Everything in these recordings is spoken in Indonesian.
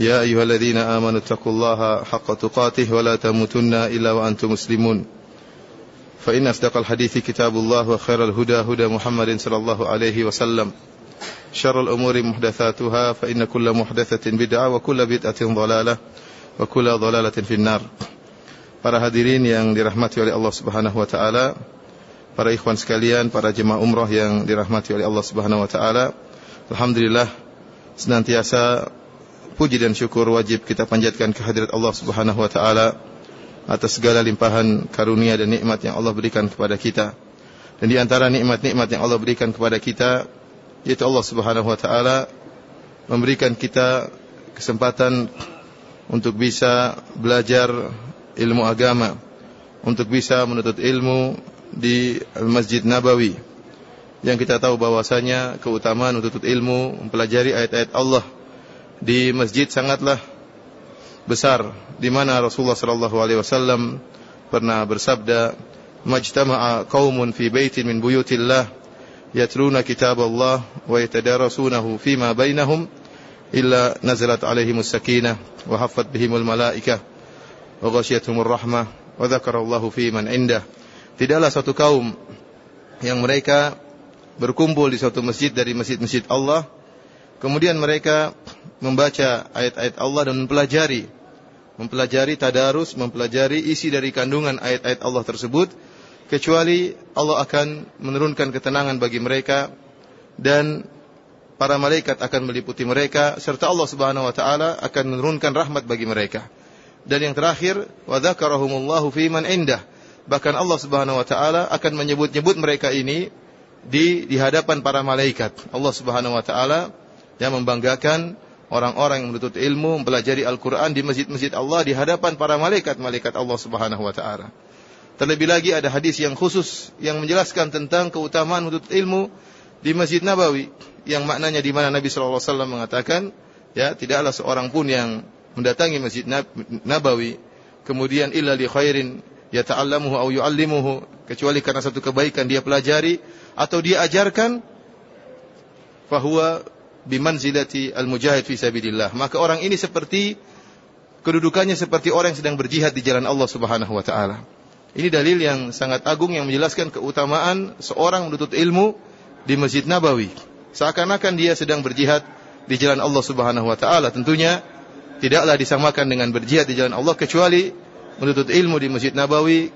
يا أيها الذين آمنوا اتقوا الله حق تقاته ولا تموتن إلا وأنتم مسلمون. فإن أصدق الحديث كتاب الله وخير الهدى هدى محمد صلى الله عليه وسلم. شر الأمور محدثاتها فإن كل محدثة بدعة وكل بدعة ضلالة وكل ضلالة في النار. Para hadirin yang dirahmati oleh Allah Subhanahu wa taala, para ikhwan sekalian, para jemaah umrah yang dirahmati oleh Allah Subhanahu wa taala, alhamdulillah senantiasa puji dan syukur wajib kita panjatkan kehadirat Allah Subhanahu wa taala atas segala limpahan karunia dan nikmat yang Allah berikan kepada kita. Dan di antara nikmat-nikmat yang Allah berikan kepada kita yaitu Allah Subhanahu wa taala memberikan kita kesempatan untuk bisa belajar ilmu agama, untuk bisa menuntut ilmu di Masjid Nabawi. Yang kita tahu bahwasanya keutamaan menuntut ilmu, mempelajari ayat-ayat Allah di masjid sangatlah besar di mana Rasulullah sallallahu alaihi wasallam pernah bersabda majtama'a qaumun fi baitin min buyutillah yatluna kitab Allah wa yatadarasunahu fima bainahum illa nazalat alaihimus sakinah wa haffat bihimul malaikah wa ghasyiyatuhumur rahmah wa dzakarallahu fi man indah. Tidaklah satu kaum yang mereka berkumpul di suatu masjid dari masjid-masjid Allah kemudian mereka membaca ayat-ayat Allah dan mempelajari mempelajari tadarus, mempelajari isi dari kandungan ayat-ayat Allah tersebut kecuali Allah akan menurunkan ketenangan bagi mereka dan para malaikat akan meliputi mereka serta Allah Subhanahu wa taala akan menurunkan rahmat bagi mereka. Dan yang terakhir, wa dzakarahumullahu fi man indah. Bahkan Allah Subhanahu wa taala akan menyebut-nyebut mereka ini di di hadapan para malaikat. Allah Subhanahu wa taala yang membanggakan orang-orang yang menuntut ilmu, mempelajari Al-Quran di masjid-masjid Allah di hadapan para malaikat-malaikat Allah Subhanahu Wa Taala. Terlebih lagi ada hadis yang khusus yang menjelaskan tentang keutamaan menuntut ilmu di Masjid Nabawi yang maknanya di mana Nabi Shallallahu Alaihi Wasallam mengatakan ya tidaklah seorang pun yang mendatangi Masjid Nabawi kemudian illa li khairin yata'allamuhu au yu'allimuhu kecuali karena satu kebaikan dia pelajari atau dia ajarkan fahuwa bimanzilati al-mujahid fi sabilillah. Maka orang ini seperti kedudukannya seperti orang yang sedang berjihad di jalan Allah Subhanahu wa taala. Ini dalil yang sangat agung yang menjelaskan keutamaan seorang menuntut ilmu di Masjid Nabawi. Seakan-akan dia sedang berjihad di jalan Allah Subhanahu wa taala. Tentunya tidaklah disamakan dengan berjihad di jalan Allah kecuali menuntut ilmu di Masjid Nabawi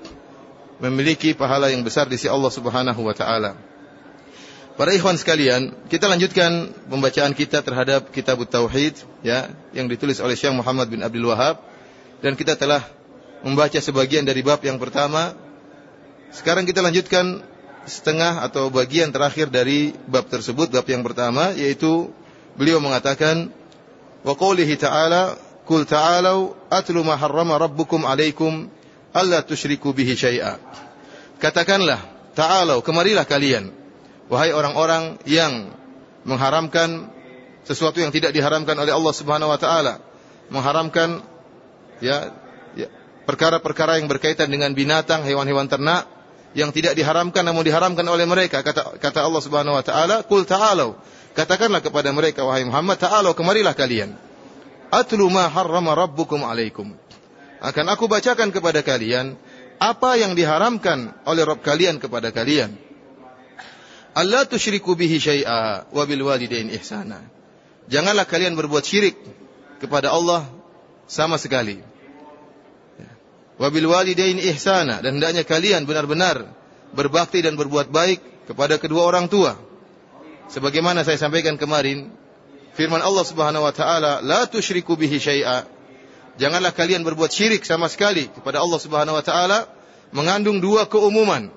memiliki pahala yang besar di sisi Allah Subhanahu wa taala. Para ikhwan sekalian, kita lanjutkan pembacaan kita terhadap kitab Tauhid ya yang ditulis oleh Syekh Muhammad bin Abdul Wahab dan kita telah membaca sebagian dari bab yang pertama. Sekarang kita lanjutkan setengah atau bagian terakhir dari bab tersebut, bab yang pertama yaitu beliau mengatakan wa qoulihi ta'ala Kul ta'alau atlu ma harrama rabbukum alaikum alla tusyriku bihi syai'a. Katakanlah, ta'alau, kemarilah kalian Wahai orang-orang yang mengharamkan sesuatu yang tidak diharamkan oleh Allah Subhanahu wa taala, mengharamkan ya, ya perkara-perkara yang berkaitan dengan binatang, hewan-hewan ternak yang tidak diharamkan namun diharamkan oleh mereka. Kata kata Allah Subhanahu wa taala, "Qul ta'alu." Katakanlah kepada mereka wahai Muhammad, "Ta'alu, kemarilah kalian." Atlu ma harrama rabbukum alaikum. Akan aku bacakan kepada kalian apa yang diharamkan oleh Rabb kalian kepada kalian Allah tusyriku bihi syai'a wa bil walidain ihsana. Janganlah kalian berbuat syirik kepada Allah sama sekali. Wa bil walidain ihsana dan hendaknya kalian benar-benar berbakti dan berbuat baik kepada kedua orang tua. Sebagaimana saya sampaikan kemarin, firman Allah Subhanahu wa taala, "La tusyriku bihi syai'a." Janganlah kalian berbuat syirik sama sekali kepada Allah Subhanahu wa taala mengandung dua keumuman.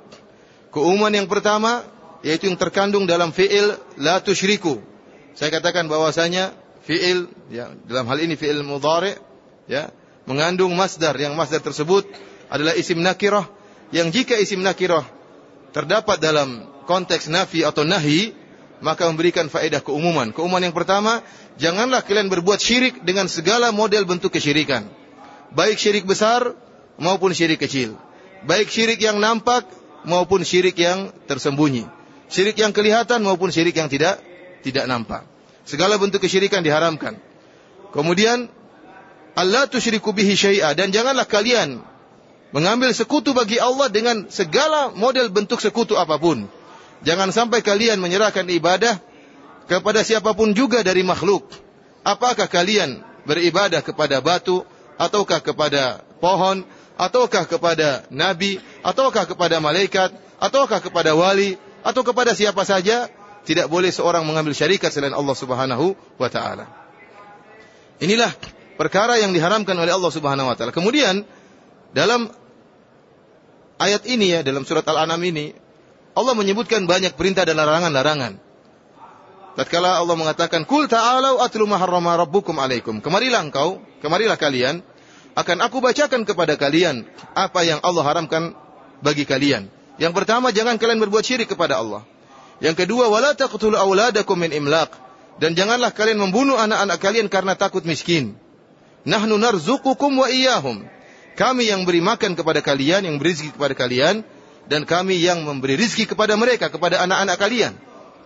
Keumuman yang pertama yaitu yang terkandung dalam fiil la tusyriku. Saya katakan bahwasanya fiil ya dalam hal ini fiil mudhari ya mengandung masdar yang masdar tersebut adalah isim nakirah yang jika isim nakirah terdapat dalam konteks nafi atau nahi maka memberikan faedah keumuman. Keumuman yang pertama, janganlah kalian berbuat syirik dengan segala model bentuk kesyirikan. Baik syirik besar maupun syirik kecil. Baik syirik yang nampak maupun syirik yang tersembunyi. Syirik yang kelihatan maupun syirik yang tidak tidak nampak. Segala bentuk kesyirikan diharamkan. Kemudian Allah tusyriku bihi syai'a dan janganlah kalian mengambil sekutu bagi Allah dengan segala model bentuk sekutu apa pun. Jangan sampai kalian menyerahkan ibadah kepada siapa pun juga dari makhluk. Apakah kalian beribadah kepada batu, ataukah kepada pohon, ataukah kepada nabi, ataukah kepada malaikat, ataukah kepada wali, atau kepada siapa saja, tidak boleh seorang mengambil syarikat selain Allah Subhanahu wa taala. Inilah perkara yang diharamkan oleh Allah Subhanahu wa taala. Kemudian dalam ayat ini ya, dalam surat Al-An'am ini, Allah menyebutkan banyak perintah dan larangan-larangan. Tatkala Allah mengatakan, "Kul ta'alau atlu ma harrama rabbukum alaikum." Kemarilah engkau, kemarilah kalian, akan aku bacakan kepada kalian apa yang Allah haramkan bagi kalian. Yang pertama, jangan kalian berbuat syirik kepada Allah. Yang kedua, wala taqtulu auladakum min imlaq. Dan janganlah kalian membunuh anak-anak kalian karena takut miskin. Nahnu narzuqukum wa iyyahum. Kami yang beri makan kepada kalian, yang beri rezeki kepada kalian, dan kami yang memberi rizki kepada mereka, kepada anak-anak kalian.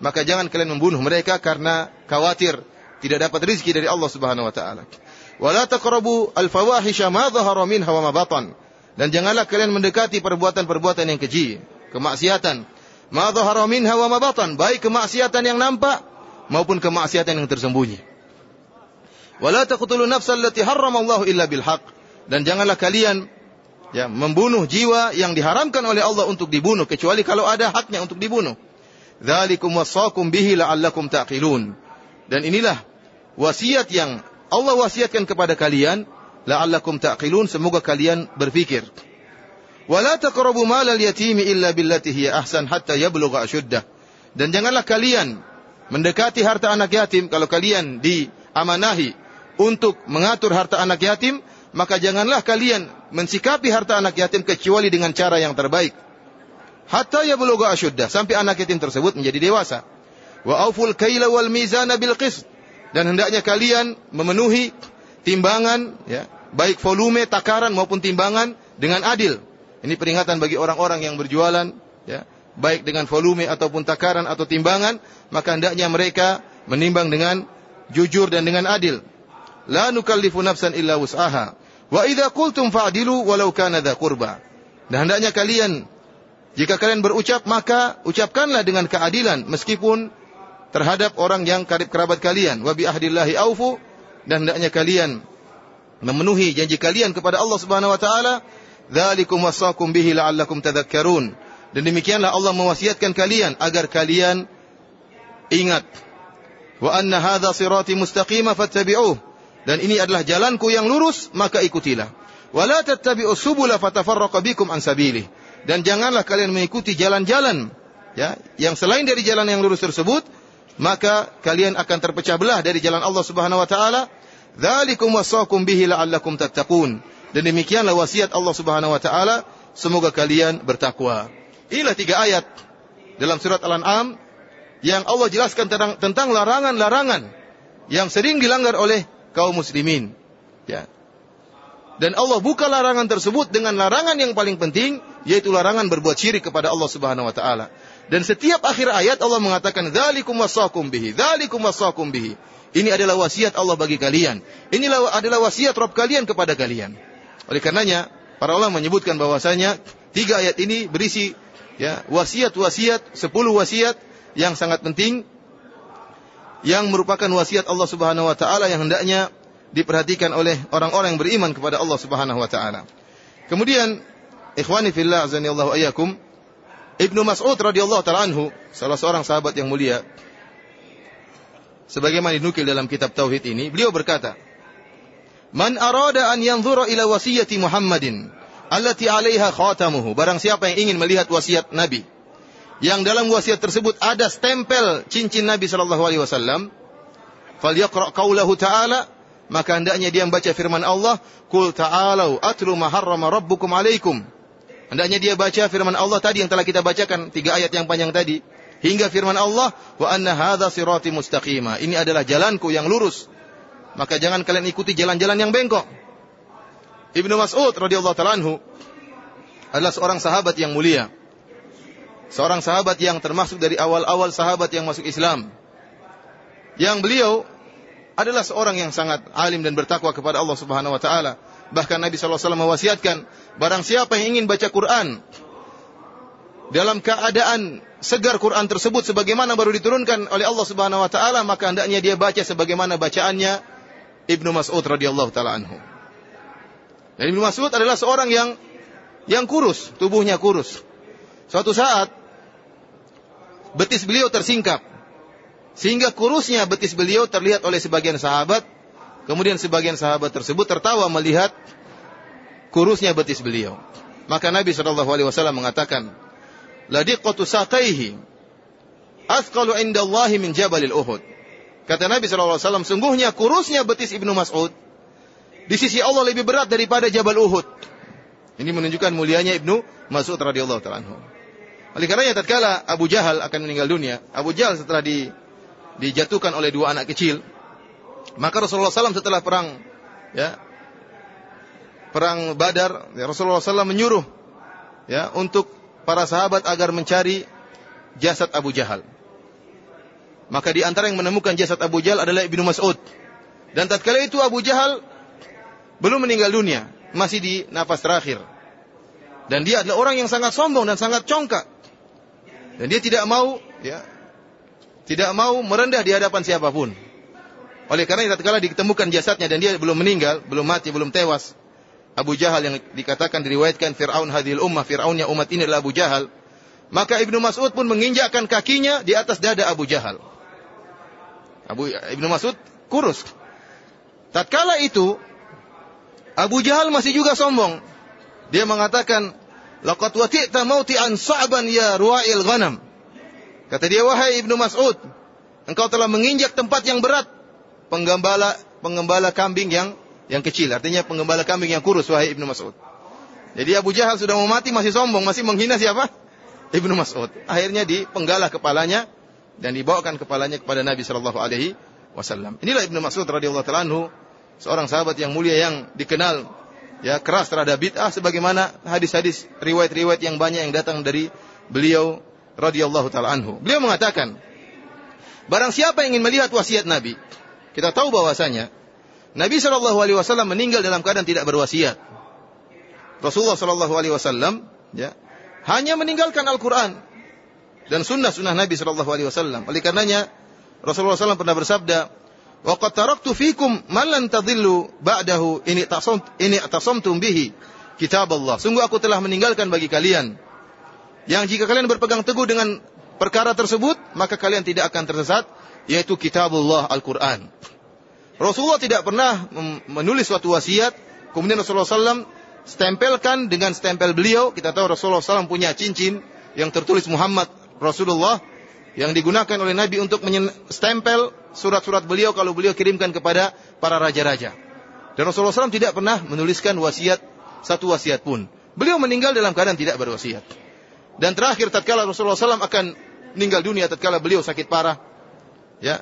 Maka jangan kalian membunuh mereka karena khawatir tidak dapat rizki dari Allah Subhanahu wa taala. Wala taqrabu al-fawahisha ma dhahara minha wa ma batan. Dan janganlah kalian mendekati perbuatan-perbuatan yang keji, kemaksiatan. Ma dhahara minha wa ma batan, baik kemaksiatan yang nampak maupun kemaksiatan yang tersembunyi. Wala taqtulu nafsal allati harramallahu illa bil haqq. Dan janganlah kalian ya membunuh jiwa yang diharamkan oleh Allah untuk dibunuh kecuali kalau ada haknya untuk dibunuh. Dzalikum wasaqum bihi la'allakum taqilun. Dan inilah wasiat yang Allah wasiatkan kepada kalian la'allakum taqilun semoga kalian berfikir. Wala taqrabu malal yatimi illa billati hiya ahsan hatta yablugha ashuddah. Dan janganlah kalian mendekati harta anak yatim kalau kalian diamanahi untuk mengatur harta anak yatim maka janganlah kalian mensikapi harta anak yatim kecuali dengan cara yang terbaik. Hatta ya buluga asyuddah, sampai anak yatim tersebut menjadi dewasa. Wa auful kaila wal mizana bil qist. Dan hendaknya kalian memenuhi timbangan, ya, baik volume, takaran maupun timbangan dengan adil. Ini peringatan bagi orang-orang yang berjualan, ya, baik dengan volume ataupun takaran atau timbangan, maka hendaknya mereka menimbang dengan jujur dan dengan adil. La nukallifu nafsan illa wus'aha. Wa idza qultum fa'dilu walau kana dha qurba. Dan hendaknya kalian jika kalian berucap maka ucapkanlah dengan keadilan meskipun terhadap orang yang karib kerabat kalian. Wa bi ahdillahi aufu dan hendaknya kalian memenuhi janji kalian kepada Allah Subhanahu wa taala. Dzalikum wasaqum bihi la'allakum tadhakkarun. Dan demikianlah Allah mewasiatkan kalian agar kalian ingat. Wa anna hadza sirati mustaqima fattabi'uh dan ini adalah jalanku yang lurus, maka ikutilah. Wala tattabi'u subula fatafarraqa bikum an. Dan janganlah kalian mengikuti jalan-jalan ya, yang selain dari jalan yang lurus tersebut, maka kalian akan terpecah belah dari jalan Allah Subhanahu wa taala. Dzalikum wasaqum bihi la'allakum tattaqun. Dan demikianlah wasiat Allah Subhanahu wa taala, semoga kalian bertakwa. Inilah tiga ayat dalam surat Al-An'am yang Allah jelaskan tentang, tentang larangan-larangan yang sering dilanggar oleh kaum muslimin. Ya. Dan Allah buka larangan tersebut dengan larangan yang paling penting yaitu larangan berbuat syirik kepada Allah Subhanahu wa taala. Dan setiap akhir ayat Allah mengatakan dzalikum wasaqum bihi, dzalikum wasaqum bihi. Ini adalah wasiat Allah bagi kalian. Inilah adalah wasiat Rabb kalian kepada kalian. Oleh karenanya, para ulama menyebutkan bahwasanya tiga ayat ini berisi ya wasiat-wasiat, sepuluh wasiat yang sangat penting yang merupakan wasiat Allah Subhanahu wa taala yang hendaknya diperhatikan oleh orang-orang yang beriman kepada Allah Subhanahu wa taala. Kemudian ikhwani fillah azani Allah ayyakum Ibnu Mas'ud radhiyallahu taala anhu salah seorang sahabat yang mulia sebagaimana dinukil dalam kitab tauhid ini beliau berkata Man arada an yanzura ila wasiyati Muhammadin allati 'alaiha khatamuhu barang siapa yang ingin melihat wasiat Nabi yang dalam wasiat tersebut ada stempel cincin Nabi sallallahu alaihi wasallam, falyaqra qaulahu ta'ala, maka hendaknya dia membaca firman Allah, "Qul ta'alu atlu ma harrama rabbukum 'alaikum." Hendaknya dia baca firman Allah tadi yang telah kita bacakan tiga ayat yang panjang tadi hingga firman Allah, "Wa anna hadza sirati mustaqima." Ini adalah jalanku yang lurus. Maka jangan kalian ikuti jalan-jalan yang bengkok. Ibnu Mas'ud radhiyallahu taala anhu adalah seorang sahabat yang mulia. Seorang sahabat yang termasuk dari awal-awal sahabat yang masuk Islam. Yang beliau adalah seorang yang sangat alim dan bertakwa kepada Allah Subhanahu wa taala. Bahkan Nabi wasallam mewasiatkan, barang siapa yang ingin baca Quran dalam keadaan segar Quran tersebut sebagaimana baru diturunkan oleh Allah Subhanahu wa taala, maka hendaknya dia baca sebagaimana bacaannya Ibnu Mas'ud radhiyallahu taala anhu. Dan Ibnu Mas'ud adalah seorang yang yang kurus, tubuhnya kurus. Suatu saat betis beliau tersingkap. Sehingga kurusnya betis beliau terlihat oleh sebagian sahabat. Kemudian sebagian sahabat tersebut tertawa melihat kurusnya betis beliau. Maka Nabi Shallallahu Alaihi Wasallam mengatakan, "Ladiqatu saqaihi asqalu indallahi min jabalil Uhud." Kata Nabi Shallallahu Alaihi sungguhnya kurusnya betis ibnu Mas'ud di sisi Allah lebih berat daripada Jabal Uhud. Ini menunjukkan mulianya Ibnu Mas'ud radhiyallahu taala. Oleh karenanya tatkala Abu Jahal akan meninggal dunia, Abu Jahal setelah di, dijatuhkan oleh dua anak kecil, maka Rasulullah SAW setelah perang ya perang Badar, ya, Rasulullah SAW menyuruh ya untuk para sahabat agar mencari jasad Abu Jahal. Maka di antara yang menemukan jasad Abu Jahal adalah Ibnu Mas'ud. Dan tatkala itu Abu Jahal belum meninggal dunia, masih di nafas terakhir. Dan dia adalah orang yang sangat sombong dan sangat congkak. Dan dia tidak mau ya tidak mau merendah di hadapan siapa pun. Oleh karena tatkala ditemukan jasadnya dan dia belum meninggal, belum mati, belum tewas. Abu Jahal yang dikatakan diriwayatkan Fir'aun hadil ummah, Fir'aunnya umat ini adalah Abu Jahal. Maka Ibnu Mas'ud pun menginjakkan kakinya di atas dada Abu Jahal. Abu Ibnu Mas'ud kurus. Tatkala itu Abu Jahal masih juga sombong. Dia mengatakan, "Laqad wati'ta mauti'an sa'ban ya ruwa'il ghanam." Kata dia, "Wahai Ibnu Mas'ud, engkau telah menginjak tempat yang berat, penggembala penggembala kambing yang yang kecil, artinya penggembala kambing yang kurus wahai Ibnu Mas'ud." Jadi Abu Jahal sudah mau mati masih sombong, masih menghina siapa? Ibnu Mas'ud. Akhirnya dipenggalah kepalanya dan dibawakan kepalanya kepada Nabi sallallahu alaihi wasallam. Inilah Ibnu Mas'ud radhiyallahu taala anhu seorang sahabat yang mulia yang dikenal ya keras terhadap bid'ah sebagaimana hadis-hadis riwayat-riwayat yang banyak yang datang dari beliau radhiyallahu taala anhu. Beliau mengatakan, barang siapa yang ingin melihat wasiat Nabi, kita tahu bahwasanya Nabi Shallallahu alaihi wasallam meninggal dalam keadaan tidak berwasiat. Rasulullah Shallallahu alaihi wasallam ya hanya meninggalkan Al-Qur'an dan sunnah-sunnah Nabi Shallallahu alaihi wasallam. Oleh karenanya Rasulullah SAW pernah bersabda, Wa qad taraktu fikum man lan tadillu ba'dahu ini tasam ini tasamtum bihi kitab Allah. Sungguh aku telah meninggalkan bagi kalian yang jika kalian berpegang teguh dengan perkara tersebut, maka kalian tidak akan tersesat, yaitu kitabullah Al-Quran. Rasulullah tidak pernah menulis suatu wasiat, kemudian Rasulullah SAW stempelkan dengan stempel beliau. Kita tahu Rasulullah SAW punya cincin yang tertulis Muhammad Rasulullah yang digunakan oleh Nabi untuk stempel surat-surat beliau kalau beliau kirimkan kepada para raja-raja. Dan Rasulullah SAW tidak pernah menuliskan wasiat satu wasiat pun. Beliau meninggal dalam keadaan tidak berwasiat. Dan terakhir tatkala Rasulullah SAW akan meninggal dunia tatkala beliau sakit parah, ya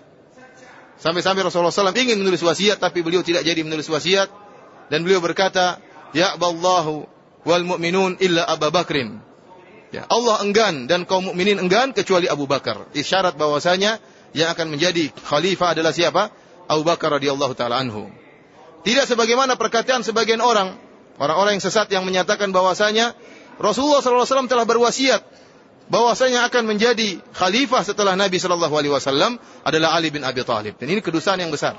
sampai-sampai Rasulullah SAW ingin menulis wasiat tapi beliau tidak jadi menulis wasiat dan beliau berkata, Ya Allahu wal mu'minun illa Abu Bakrin. Ya, Allah enggan dan kaum mukminin enggan kecuali Abu Bakar. Isyarat bahwasanya yang akan menjadi khalifah adalah siapa? Abu Bakar radhiyallahu taala anhu. Tidak sebagaimana perkataan sebagian orang, orang-orang yang sesat yang menyatakan bahwasanya Rasulullah SAW telah berwasiat bahwasanya akan menjadi khalifah setelah Nabi Shallallahu Alaihi Wasallam adalah Ali bin Abi Thalib. Dan ini kedustaan yang besar.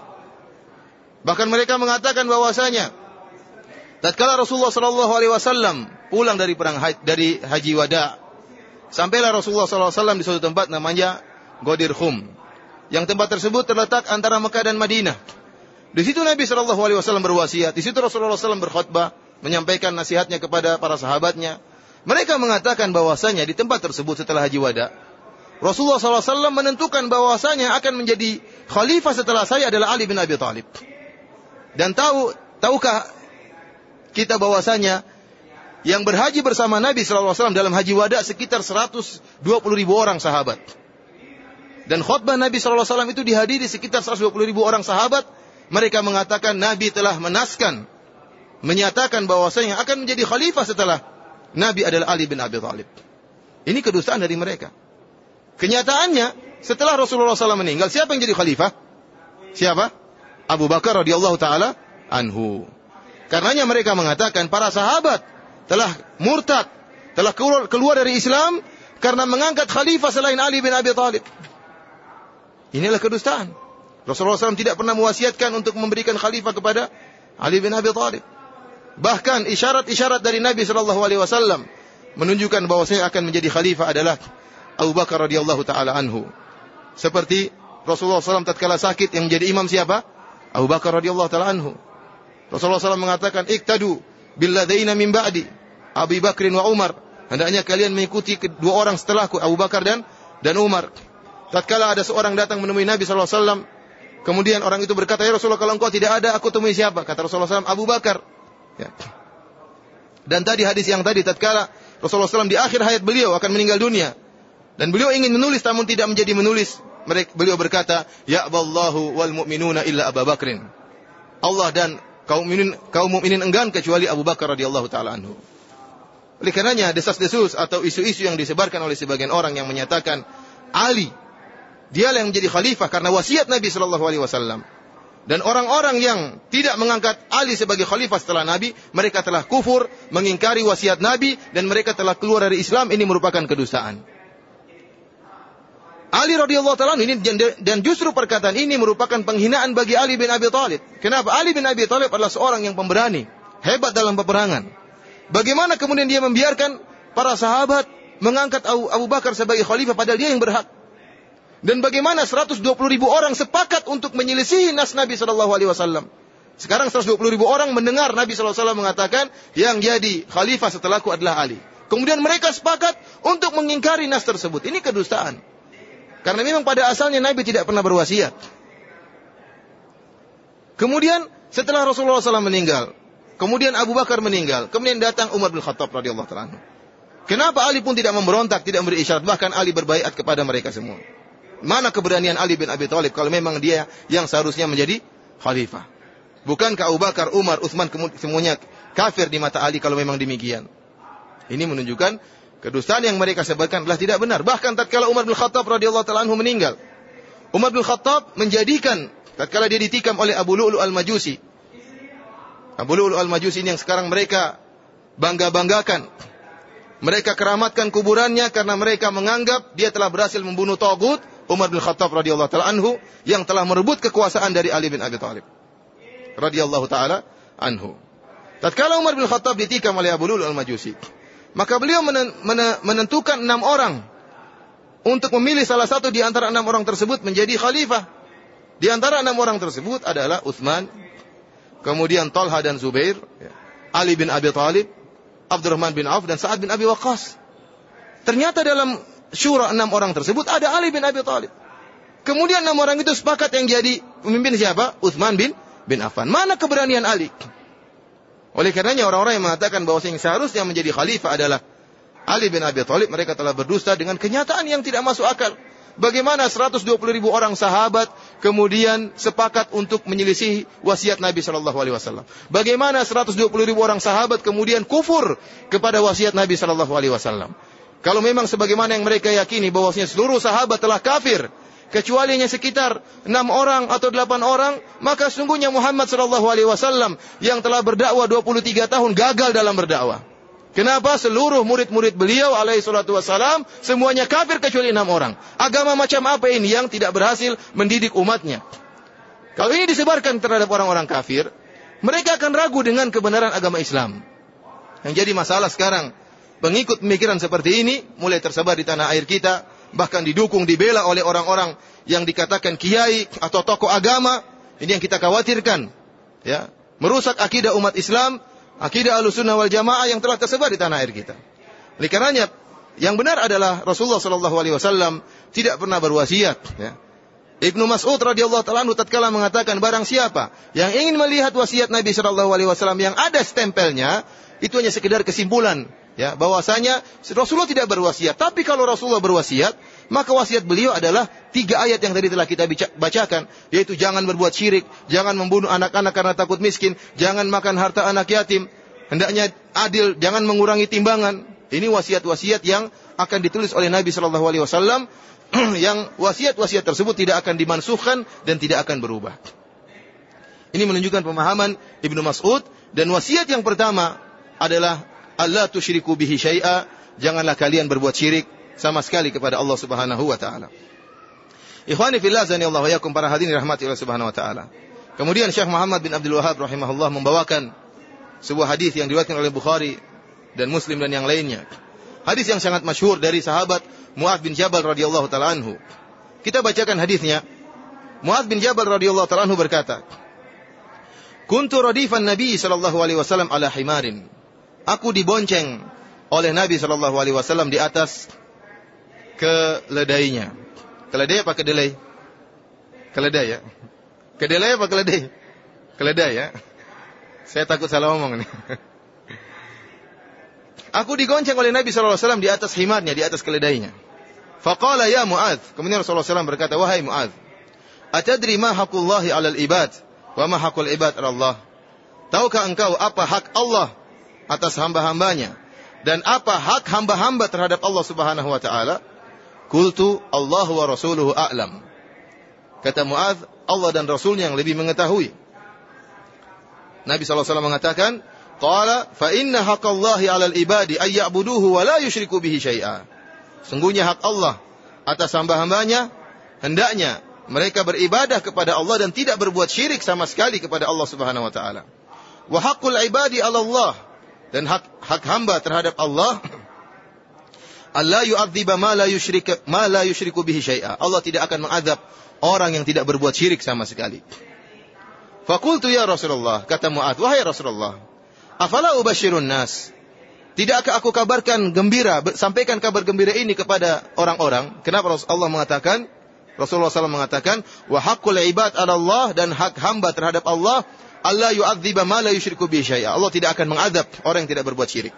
Bahkan mereka mengatakan bahwasanya tatkala Rasulullah Shallallahu Alaihi Wasallam pulang dari perang dari haji wada. Sampailah Rasulullah SAW di suatu tempat namanya Godir Khum. Yang tempat tersebut terletak antara Mekah dan Madinah. Di situ Nabi Shallallahu Alaihi Wasallam berwasiat. Di situ Rasulullah SAW berkhutbah, menyampaikan nasihatnya kepada para sahabatnya. Mereka mengatakan bahwasanya di tempat tersebut setelah haji wada, Rasulullah SAW menentukan bahwasanya akan menjadi khalifah setelah saya adalah Ali bin Abi Thalib. Dan tahu tahukah kita bahwasanya yang berhaji bersama Nabi SAW dalam haji wada sekitar 120 ribu orang sahabat. Dan khutbah Nabi SAW itu dihadiri sekitar 120 ribu orang sahabat. Mereka mengatakan Nabi telah menaskan, menyatakan bahwasanya akan menjadi khalifah setelah Nabi adalah Ali bin Abi Thalib. Ini kedustaan dari mereka. Kenyataannya, setelah Rasulullah SAW meninggal, siapa yang jadi khalifah? Siapa? Abu Bakar radhiyallahu taala anhu. Karenanya mereka mengatakan para sahabat telah murtad, telah keluar, keluar dari Islam karena mengangkat khalifah selain Ali bin Abi Thalib. Inilah kedustaan. Rasulullah SAW tidak pernah mewasiatkan untuk memberikan khalifah kepada Ali bin Abi Thalib. Bahkan isyarat-isyarat dari Nabi Shallallahu Alaihi Wasallam menunjukkan bahwa saya akan menjadi khalifah adalah Abu Bakar radhiyallahu taala anhu. Seperti Rasulullah SAW tatkala sakit yang menjadi imam siapa? Abu Bakar radhiyallahu taala anhu. Rasulullah SAW mengatakan, "Iktadu billadaina min ba'di Abu Bakrin wa Umar. Hendaknya kalian mengikuti kedua orang setelahku Abu Bakar dan dan Umar. Tatkala ada seorang datang menemui Nabi wasallam, kemudian orang itu berkata, "Ya Rasulullah, kalau engkau tidak ada, aku temui siapa?" Kata Rasulullah SAW, "Abu Bakar." Ya. Dan tadi hadis yang tadi tatkala Rasulullah SAW di akhir hayat beliau akan meninggal dunia dan beliau ingin menulis namun tidak menjadi menulis. Beliau berkata, "Ya Allahu wal mu'minuna illa Abu Bakrin." Allah dan kaum mukminin kaum mukminin enggan kecuali Abu Bakar radhiyallahu taala anhu. Oleh karenanya desas-desus atau isu-isu yang disebarkan oleh sebagian orang yang menyatakan Ali dialah yang menjadi khalifah karena wasiat Nabi wasallam. Dan orang-orang yang tidak mengangkat Ali sebagai khalifah setelah Nabi, mereka telah kufur, mengingkari wasiat Nabi, dan mereka telah keluar dari Islam. Ini merupakan kedustaan. Ali radhiyallahu taala ini dan justru perkataan ini merupakan penghinaan bagi Ali bin Abi Thalib. Kenapa? Ali bin Abi Thalib adalah seorang yang pemberani, hebat dalam peperangan. Bagaimana kemudian dia membiarkan para sahabat mengangkat Abu Bakar sebagai khalifah padahal dia yang berhak? Dan bagaimana 120 ribu orang sepakat untuk menyelisihi nas Nabi Shallallahu Alaihi Wasallam? Sekarang 120 ribu orang mendengar Nabi Shallallahu Alaihi Wasallam mengatakan yang jadi khalifah setelahku adalah Ali. Kemudian mereka sepakat untuk mengingkari nas tersebut. Ini kedustaan. Karena memang pada asalnya Nabi tidak pernah berwasiat. Kemudian setelah Rasulullah SAW meninggal, kemudian Abu Bakar meninggal, kemudian datang Umar bin Khattab radhiyallahu taala Kenapa Ali pun tidak memberontak, tidak memberi isyarat, bahkan Ali berbaiat kepada mereka semua. Mana keberanian Ali bin Abi Thalib kalau memang dia yang seharusnya menjadi khalifah? Bukankah Abu Bakar, Umar, Utsman semuanya kafir di mata Ali kalau memang demikian? Ini menunjukkan Kedustaan yang mereka sebutkan adalah tidak benar. Bahkan tatkala Umar bin Khattab radhiyallahu taala anhu meninggal, Umar bin Khattab menjadikan tatkala dia ditikam oleh Abu Lu'lu al-Majusi. Abu Lu'lu al-Majusi ini yang sekarang mereka bangga-banggakan. Mereka keramatkan kuburannya karena mereka menganggap dia telah berhasil membunuh Togut Umar bin Khattab radhiyallahu taala anhu yang telah merebut kekuasaan dari Ali bin Abi Thalib radhiyallahu taala anhu. Tatkala Umar bin Khattab ditikam oleh Abu Lu'lu al-Majusi, maka beliau menentukan enam orang untuk memilih salah satu di antara enam orang tersebut menjadi khalifah. Di antara enam orang tersebut adalah Uthman, kemudian Talha dan Zubair, ya, Ali bin Abi Thalib, Abdurrahman bin Auf dan Sa'ad bin Abi Waqqas. Ternyata dalam syura enam orang tersebut ada Ali bin Abi Thalib. Kemudian enam orang itu sepakat yang jadi pemimpin siapa? Uthman bin bin Affan. Mana keberanian Ali? Oleh karenanya orang-orang yang mengatakan bahwa yang seharusnya menjadi khalifah adalah Ali bin Abi Thalib, mereka telah berdusta dengan kenyataan yang tidak masuk akal. Bagaimana 120 ribu orang sahabat kemudian sepakat untuk menyelisihi wasiat Nabi Shallallahu Alaihi Wasallam? Bagaimana 120 ribu orang sahabat kemudian kufur kepada wasiat Nabi Shallallahu Alaihi Wasallam? Kalau memang sebagaimana yang mereka yakini bahwasanya seluruh sahabat telah kafir, kecuali hanya sekitar enam orang atau delapan orang, maka sungguhnya Muhammad Shallallahu Alaihi Wasallam yang telah berdakwah 23 tahun gagal dalam berdakwah. Kenapa seluruh murid-murid beliau alaihi salatu wassalam semuanya kafir kecuali enam orang. Agama macam apa ini yang tidak berhasil mendidik umatnya? Kalau ini disebarkan terhadap orang-orang kafir, mereka akan ragu dengan kebenaran agama Islam. Yang jadi masalah sekarang, pengikut pemikiran seperti ini mulai tersebar di tanah air kita, bahkan didukung, dibela oleh orang-orang yang dikatakan kiai atau tokoh agama, ini yang kita khawatirkan. Ya, merusak akidah umat Islam, akidah Ahlussunnah wal Jamaah yang telah tersebar di tanah air kita. Oleh karenanya, yang benar adalah Rasulullah Shallallahu alaihi wasallam tidak pernah berwasiat, ya. Ibnu Mas'ud radhiyallahu taala tatkala mengatakan barang siapa yang ingin melihat wasiat Nabi sallallahu alaihi wasallam yang ada stempelnya, itu hanya sekedar kesimpulan ya bahwasanya Rasulullah tidak berwasiat. Tapi kalau Rasulullah berwasiat, maka wasiat beliau adalah tiga ayat yang tadi telah kita bacakan, yaitu jangan berbuat syirik, jangan membunuh anak-anak karena takut miskin, jangan makan harta anak yatim, hendaknya adil, jangan mengurangi timbangan. Ini wasiat-wasiat yang akan ditulis oleh Nabi Shallallahu Alaihi Wasallam yang wasiat-wasiat tersebut tidak akan dimansuhkan dan tidak akan berubah. Ini menunjukkan pemahaman Ibnu Mas'ud dan wasiat yang pertama adalah Allah tusyriku bihi syai'a, janganlah kalian berbuat syirik sama sekali kepada Allah Subhanahu wa taala. Ikhwani fillah Allah yakum para hadirin rahmati Allah Subhanahu wa taala. Kemudian Syekh Muhammad bin Abdul Wahab rahimahullah membawakan sebuah hadis yang diriwayatkan oleh Bukhari dan Muslim dan yang lainnya. Hadis yang sangat masyhur dari sahabat Mu'ad bin Jabal radhiyallahu taala anhu. Kita bacakan hadisnya. Mu'ad bin Jabal radhiyallahu taala anhu berkata, "Kuntu radifan Nabi sallallahu alaihi wasallam ala himarin." Aku dibonceng oleh Nabi sallallahu alaihi wasallam di atas keledainya. Keledai apa kedelai? Keledai ya. Kedelai apa keledai? Keledai ya. Saya takut salah ngomong nih. Aku digonceng oleh Nabi SAW di atas himarnya, di atas keledainya. Faqala ya Mu'adh. Kemudian Rasulullah SAW berkata, Wahai Mu'adh. Atadri ma hakullahi alal ibad. Wa ma hakul ibad Allah. Tahukah engkau apa hak Allah atas hamba-hambanya? Dan apa hak hamba-hamba terhadap Allah subhanahu wa ta'ala? Kultu Allah wa rasuluhu a'lam. Kata Mu'adh, Allah dan Rasulnya yang lebih mengetahui. Nabi SAW mengatakan, Qala, fa inna haqallahi alal ibadi ayya'buduhu wa la yushriku bihi syai'a. Sungguhnya hak Allah atas hamba-hambanya hendaknya mereka beribadah kepada Allah dan tidak berbuat syirik sama sekali kepada Allah Subhanahu wa taala. Wa haqqul ibadi Allah dan hak hak hamba terhadap Allah Allah yu'adziba ma la yusyrik ma la bihi syai'a. Allah tidak akan mengadab orang yang tidak berbuat syirik sama sekali. Fakultu ya Rasulullah, kata Mu'ad, wahai Rasulullah, afala ubashirun nas? Tidakkah aku kabarkan gembira, sampaikan kabar gembira ini kepada orang-orang? Kenapa Allah mengatakan, Rasulullah SAW mengatakan, wa haqqul ibad ala Allah dan hak hamba terhadap Allah, Allah yu'adziba ma la yusyriku bi syai'a. Allah tidak akan mengadab orang yang tidak berbuat syirik.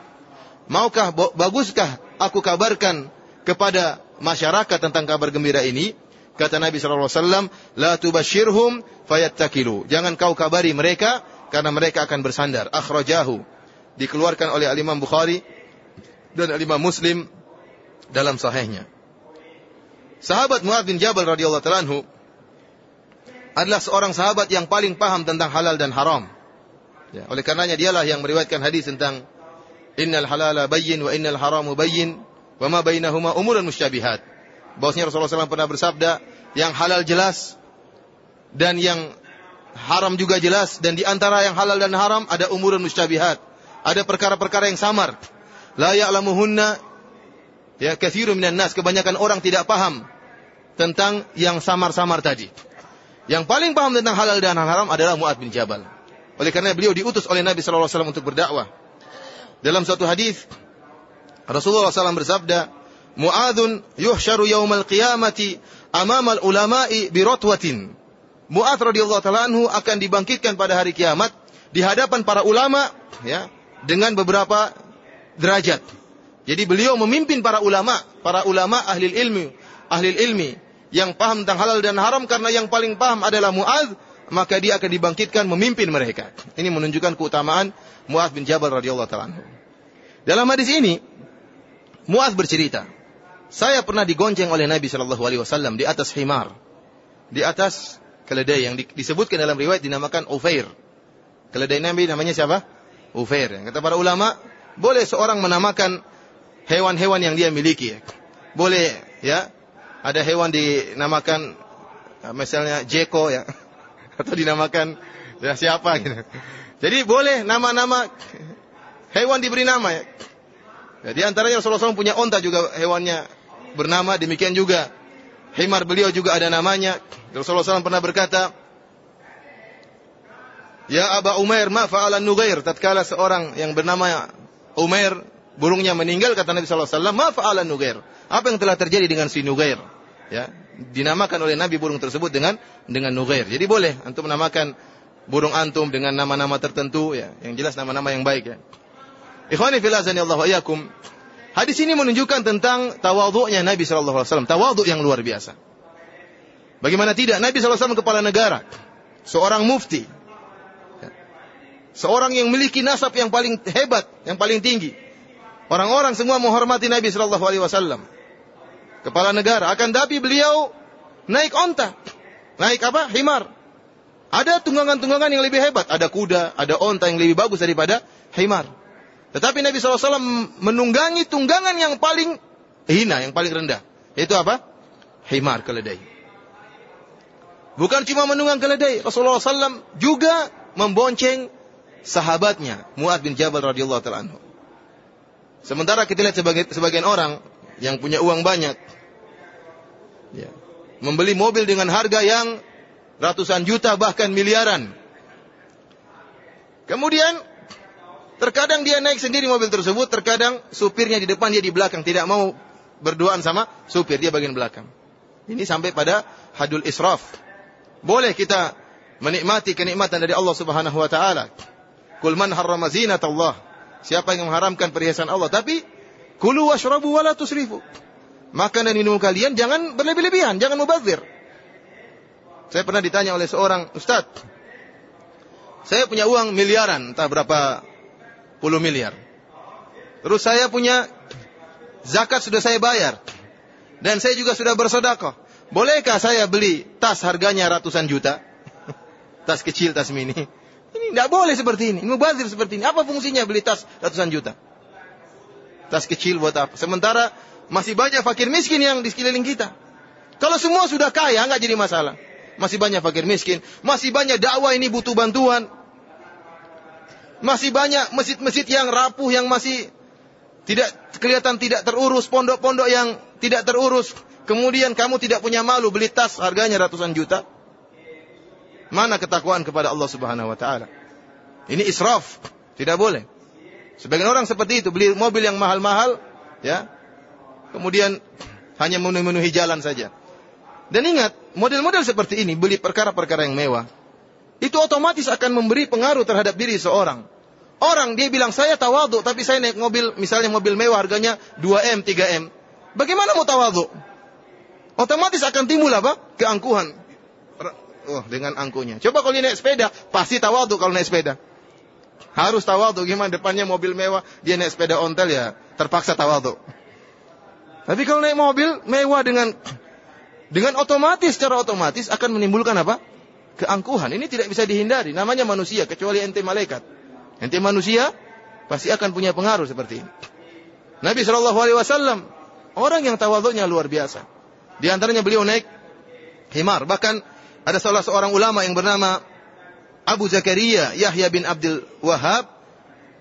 Maukah, baguskah aku kabarkan kepada masyarakat tentang kabar gembira ini? Kata Nabi SAW, La tubashirhum fayattakilu. Jangan kau kabari mereka, karena mereka akan bersandar. Akhrajahu dikeluarkan oleh Al-Imam Bukhari dan Al-Imam Muslim dalam sahihnya. Sahabat Mu'ad bin Jabal radhiyallahu taala adalah seorang sahabat yang paling paham tentang halal dan haram. Ya, oleh karenanya dialah yang meriwayatkan hadis tentang innal halala bayyin wa innal haramu bayyin wa ma bainahuma umurun musyabihat. Bahwasanya Rasulullah SAW pernah bersabda, yang halal jelas dan yang haram juga jelas dan di antara yang halal dan haram ada umurun musyabihat ada perkara-perkara yang samar. La ya'lamuhunna ya katsirun minan nas, kebanyakan orang tidak paham tentang yang samar-samar tadi. Yang paling paham tentang halal dan haram adalah Mu'ad bin Jabal. Oleh karena beliau diutus oleh Nabi sallallahu alaihi wasallam untuk berdakwah. Dalam suatu hadis Rasulullah SAW bersabda, Mu'adun yuhsyaru yaumal qiyamati amamal ulama'i birotwatin. Mu'ad radhiyallahu taala anhu akan dibangkitkan pada hari kiamat di hadapan para ulama ya dengan beberapa derajat. Jadi beliau memimpin para ulama, para ulama ahli ilmi, ahli ilmi yang paham tentang halal dan haram karena yang paling paham adalah Muaz, maka dia akan dibangkitkan memimpin mereka. Ini menunjukkan keutamaan Muaz bin Jabal radhiyallahu taala Dalam hadis ini Muaz bercerita, saya pernah digonceng oleh Nabi Shallallahu alaihi wasallam di atas himar, di atas keledai yang disebutkan dalam riwayat dinamakan Ufair. Keledai Nabi namanya siapa? Ufair. Kata para ulama, boleh seorang menamakan hewan-hewan yang dia miliki. Boleh ya. Ada hewan dinamakan misalnya Jeko ya atau dinamakan ya siapa gitu. Jadi boleh nama-nama hewan diberi nama ya. Jadi antaranya Rasulullah SAW punya onta juga hewannya bernama demikian juga himar beliau juga ada namanya. Rasulullah SAW pernah berkata, Ya Aba Umair, ma fa'alan Nugair. Tatkala seorang yang bernama Umair, burungnya meninggal, kata Nabi SAW, ma fa'alan Nugair. Apa yang telah terjadi dengan si Nugair? Ya, dinamakan oleh Nabi burung tersebut dengan dengan Nughair. Jadi boleh antum menamakan burung antum dengan nama-nama tertentu ya, yang jelas nama-nama yang baik ya. Ikhwani fillah Allah iyyakum. Hadis ini menunjukkan tentang tawadhu'nya Nabi sallallahu alaihi wasallam, tawadhu yang luar biasa. Bagaimana tidak Nabi sallallahu alaihi wasallam kepala negara, seorang mufti. Ya. Seorang yang memiliki nasab yang paling hebat, yang paling tinggi. Orang-orang semua menghormati Nabi sallallahu alaihi wasallam. Kepala negara, akan tapi beliau naik onta. Naik apa? Himar. Ada tunggangan-tunggangan yang lebih hebat, ada kuda, ada onta yang lebih bagus daripada himar. Tetapi Nabi SAW menunggangi tunggangan yang paling hina, yang paling rendah. Yaitu apa? Himar keledai. Bukan cuma menunggang keledai. Rasulullah SAW juga membonceng sahabatnya. Mu'ad bin Jabal radhiyallahu ta'ala. Sementara kita lihat sebagian orang yang punya uang banyak. Ya, membeli mobil dengan harga yang ratusan juta bahkan miliaran. Kemudian Terkadang dia naik sendiri mobil tersebut, terkadang supirnya di depan, dia di belakang. Tidak mau berduaan sama supir, dia bagian belakang. Ini sampai pada hadul israf. Boleh kita menikmati kenikmatan dari Allah Subhanahu wa taala. Kul man harrama Allah. Siapa yang mengharamkan perhiasan Allah, tapi kulu washrabu wala tusrifu. Makan dan minum kalian jangan berlebih-lebihan, jangan mubazir. Saya pernah ditanya oleh seorang ustaz, saya punya uang miliaran, entah berapa puluh miliar. Terus saya punya zakat sudah saya bayar. Dan saya juga sudah bersodakoh. Bolehkah saya beli tas harganya ratusan juta? tas kecil, tas mini. Ini tidak boleh seperti ini. Mubazir seperti ini. Apa fungsinya beli tas ratusan juta? Tas kecil buat apa? Sementara masih banyak fakir miskin yang di sekeliling kita. Kalau semua sudah kaya, nggak jadi masalah. Masih banyak fakir miskin. Masih banyak dakwah ini butuh bantuan. Masih banyak masjid-masjid yang rapuh yang masih tidak kelihatan tidak terurus, pondok-pondok yang tidak terurus. Kemudian kamu tidak punya malu beli tas harganya ratusan juta. Mana ketakwaan kepada Allah Subhanahu wa taala? Ini israf, tidak boleh. Sebagian orang seperti itu beli mobil yang mahal-mahal, ya. Kemudian hanya memenuhi jalan saja. Dan ingat, model-model seperti ini beli perkara-perkara yang mewah itu otomatis akan memberi pengaruh terhadap diri seorang. Orang dia bilang saya tawadhu tapi saya naik mobil misalnya mobil mewah harganya 2M, 3M. Bagaimana mau tawadhu? Otomatis akan timbul apa? Keangkuhan. Oh, dengan angkuhnya. Coba kalau dia naik sepeda, pasti tawadhu kalau naik sepeda. Harus tawadhu gimana depannya mobil mewah, dia naik sepeda ontel ya terpaksa tawadhu. Tapi kalau naik mobil mewah dengan dengan otomatis secara otomatis akan menimbulkan apa? keangkuhan. Ini tidak bisa dihindari. Namanya manusia, kecuali ente malaikat. Ente manusia, pasti akan punya pengaruh seperti ini. Nabi Shallallahu Alaihi Wasallam orang yang tawaduknya luar biasa. Di antaranya beliau naik himar. Bahkan ada salah seorang ulama yang bernama Abu Zakaria Yahya bin Abdul Wahab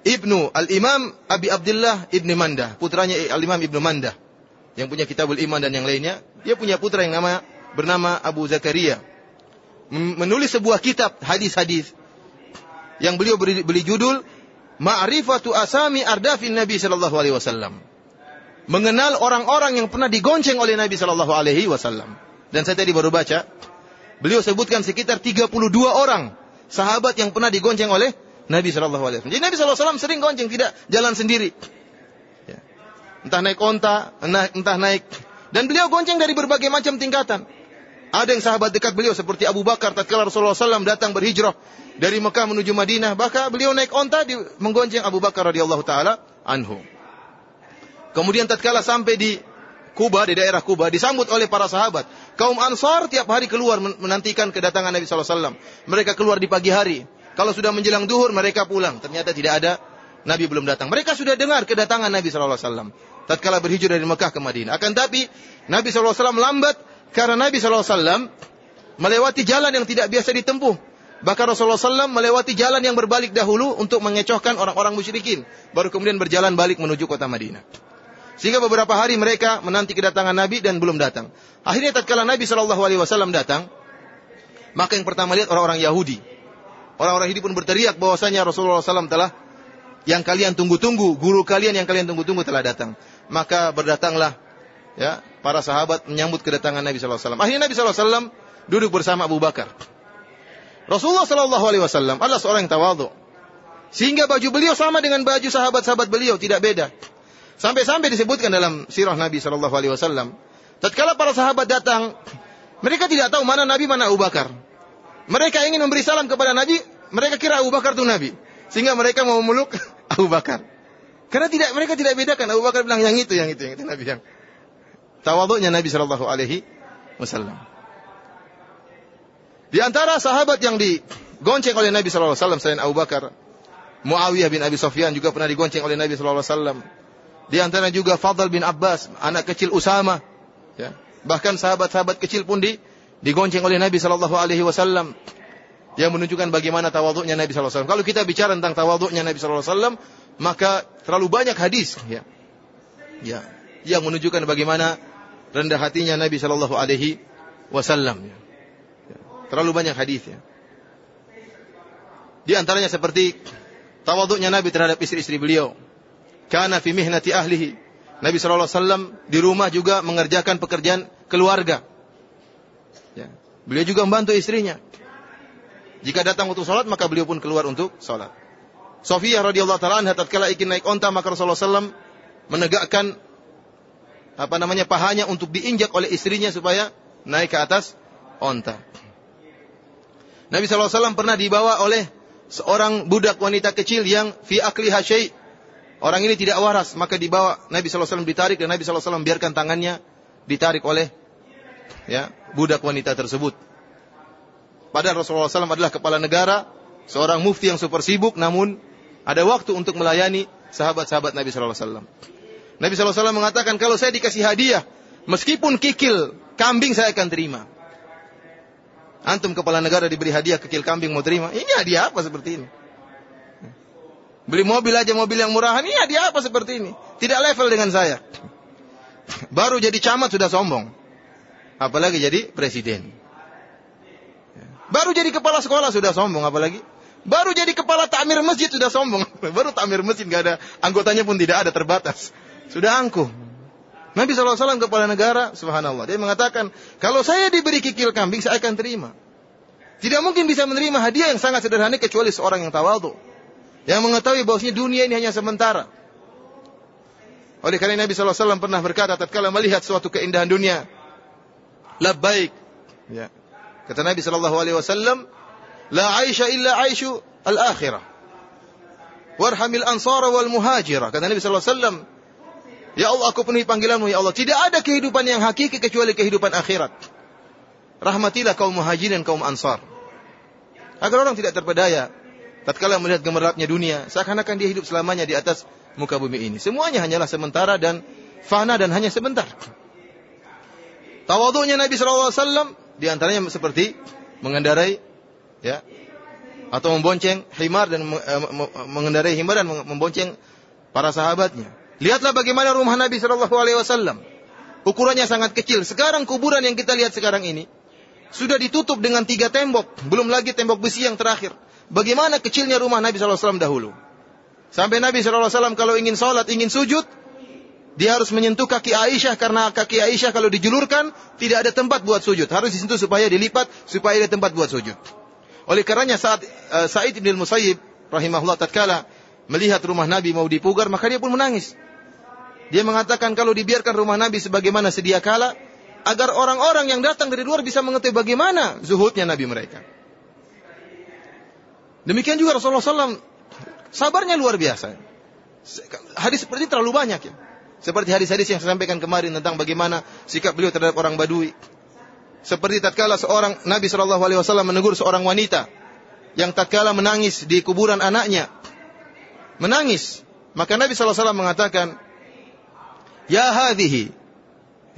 ibnu Al Imam Abi Abdullah ibni Mandah, putranya Al Imam ibnu Mandah yang punya Kitabul Iman dan yang lainnya. Dia punya putra yang nama bernama Abu Zakaria menulis sebuah kitab hadis-hadis yang beliau beri, beli judul Ma'rifatu Asami Ardafin Nabi sallallahu alaihi wasallam. Mengenal orang-orang yang pernah digonceng oleh Nabi sallallahu alaihi wasallam. Dan saya tadi baru baca, beliau sebutkan sekitar 32 orang sahabat yang pernah digonceng oleh Nabi sallallahu alaihi wasallam. Jadi Nabi sallallahu alaihi wasallam sering gonceng, tidak jalan sendiri. Entah naik onta, entah naik dan beliau gonceng dari berbagai macam tingkatan. Ada yang sahabat dekat beliau seperti Abu Bakar tatkala Rasulullah SAW datang berhijrah dari Mekah menuju Madinah, bahkan beliau naik onta di, menggonceng Abu Bakar radhiyallahu taala anhu. Kemudian tatkala sampai di Kuba di daerah Kuba disambut oleh para sahabat. Kaum Ansar tiap hari keluar menantikan kedatangan Nabi SAW. Mereka keluar di pagi hari. Kalau sudah menjelang duhur mereka pulang. Ternyata tidak ada Nabi belum datang. Mereka sudah dengar kedatangan Nabi SAW. Tatkala berhijrah dari Mekah ke Madinah. Akan tapi Nabi SAW lambat karena Nabi SAW melewati jalan yang tidak biasa ditempuh. Bahkan Rasulullah SAW melewati jalan yang berbalik dahulu untuk mengecohkan orang-orang musyrikin. Baru kemudian berjalan balik menuju kota Madinah. Sehingga beberapa hari mereka menanti kedatangan Nabi dan belum datang. Akhirnya tatkala Nabi SAW datang, maka yang pertama lihat orang-orang Yahudi. Orang-orang Yahudi pun berteriak bahwasanya Rasulullah SAW telah yang kalian tunggu-tunggu, guru kalian yang kalian tunggu-tunggu telah datang. Maka berdatanglah ya para sahabat menyambut kedatangan Nabi sallallahu alaihi wasallam. Akhirnya Nabi sallallahu alaihi wasallam duduk bersama Abu Bakar. Rasulullah sallallahu alaihi wasallam adalah seorang yang tawadhu. Sehingga baju beliau sama dengan baju sahabat-sahabat beliau, tidak beda. Sampai-sampai disebutkan dalam sirah Nabi sallallahu alaihi wasallam, tatkala para sahabat datang, mereka tidak tahu mana Nabi mana Abu Bakar. Mereka ingin memberi salam kepada Nabi, mereka kira Abu Bakar itu Nabi. Sehingga mereka mau memeluk Abu Bakar. Karena tidak mereka tidak bedakan. Abu Bakar bilang yang itu, yang itu, yang itu Nabi yang. Tawaduknya Nabi Shallallahu Alaihi Wasallam. Di antara sahabat yang digonceng oleh Nabi Shallallahu Alaihi Wasallam selain Abu Bakar, Muawiyah bin Abi Sofyan juga pernah digonceng oleh Nabi Shallallahu Alaihi Wasallam. Di antara juga Fadl bin Abbas, anak kecil Usama. Ya. Bahkan sahabat-sahabat kecil pun di, digonceng oleh Nabi Shallallahu Alaihi Wasallam yang menunjukkan bagaimana tawaduknya Nabi Wasallam. Kalau kita bicara tentang tawaduknya Nabi Wasallam, maka terlalu banyak hadis, ya, ya, yang menunjukkan bagaimana rendah hatinya Nabi Shallallahu Alaihi Wasallam. Ya. Terlalu banyak hadis ya. Di antaranya seperti tawaduknya Nabi terhadap istri-istri beliau. Karena fi mihnati ahlihi. Nabi Shallallahu Alaihi Wasallam di rumah juga mengerjakan pekerjaan keluarga. Ya. Beliau juga membantu istrinya. Jika datang untuk sholat, maka beliau pun keluar untuk sholat. Sofiyah radhiyallahu taala anha tatkala ingin naik onta maka Rasulullah SAW menegakkan apa namanya pahanya untuk diinjak oleh istrinya supaya naik ke atas onta. Nabi SAW pernah dibawa oleh seorang budak wanita kecil yang fi akli hasyai. Orang ini tidak waras, maka dibawa Nabi SAW ditarik dan Nabi SAW biarkan tangannya ditarik oleh ya budak wanita tersebut. Padahal Rasulullah SAW adalah kepala negara, seorang mufti yang super sibuk, namun ada waktu untuk melayani sahabat-sahabat Nabi SAW. Nabi SAW mengatakan, kalau saya dikasih hadiah, meskipun kikil kambing saya akan terima. Antum kepala negara diberi hadiah kikil kambing mau terima. Ini hadiah apa seperti ini? Beli mobil aja mobil yang murahan, ini hadiah apa seperti ini? Tidak level dengan saya. Baru jadi camat sudah sombong. Apalagi jadi presiden. Baru jadi kepala sekolah sudah sombong apalagi. Baru jadi kepala takmir masjid sudah sombong. Baru takmir masjid nggak ada anggotanya pun tidak ada terbatas. Sudah angkuh. Nabi SAW kepala negara, subhanallah. Dia mengatakan, kalau saya diberi kikil kambing, saya akan terima. Tidak mungkin bisa menerima hadiah yang sangat sederhana kecuali seorang yang tawadu. Yang mengetahui bahwasanya dunia ini hanya sementara. Oleh karena Nabi SAW pernah berkata, tatkala melihat suatu keindahan dunia, labbaik. Ya. Kata Nabi Shallallahu Alaihi Wasallam, la aisha illa aishu al akhirah. Warhamil ansara wal muhajirah. Kata Nabi Shallallahu Alaihi Wasallam, Ya Allah, aku penuhi panggilanmu, Ya Allah. Tidak ada kehidupan yang hakiki kecuali kehidupan akhirat. Rahmatilah kaum muhajirin, kaum ansar. Agar orang tidak terpedaya. Tatkala melihat gemerlapnya dunia, seakan-akan dia hidup selamanya di atas muka bumi ini. Semuanya hanyalah sementara dan fana dan hanya sebentar. Tawaduknya Nabi Shallallahu Alaihi Wasallam di antaranya seperti mengendarai ya atau membonceng himar dan eh, mengendarai himar dan membonceng para sahabatnya. Lihatlah bagaimana rumah Nabi Shallallahu Alaihi Wasallam. Ukurannya sangat kecil. Sekarang kuburan yang kita lihat sekarang ini sudah ditutup dengan tiga tembok, belum lagi tembok besi yang terakhir. Bagaimana kecilnya rumah Nabi Shallallahu Alaihi Wasallam dahulu? Sampai Nabi Shallallahu Alaihi Wasallam kalau ingin sholat, ingin sujud, dia harus menyentuh kaki Aisyah karena kaki Aisyah kalau dijulurkan tidak ada tempat buat sujud. Harus disentuh supaya dilipat supaya ada tempat buat sujud. Oleh karenanya saat uh, Sa'id bin Musayyib rahimahullah tatkala melihat rumah Nabi mau dipugar maka dia pun menangis. Dia mengatakan kalau dibiarkan rumah Nabi sebagaimana sedia kala agar orang-orang yang datang dari luar bisa mengetahui bagaimana zuhudnya Nabi mereka. Demikian juga Rasulullah SAW sabarnya luar biasa. Hadis seperti ini terlalu banyak ya. Seperti hadis-hadis yang saya sampaikan kemarin tentang bagaimana sikap beliau terhadap orang Badui. Seperti tatkala seorang Nabi Shallallahu Alaihi Wasallam menegur seorang wanita yang tatkala menangis di kuburan anaknya, menangis. Maka Nabi Shallallahu Alaihi Wasallam mengatakan, Ya hadhihi,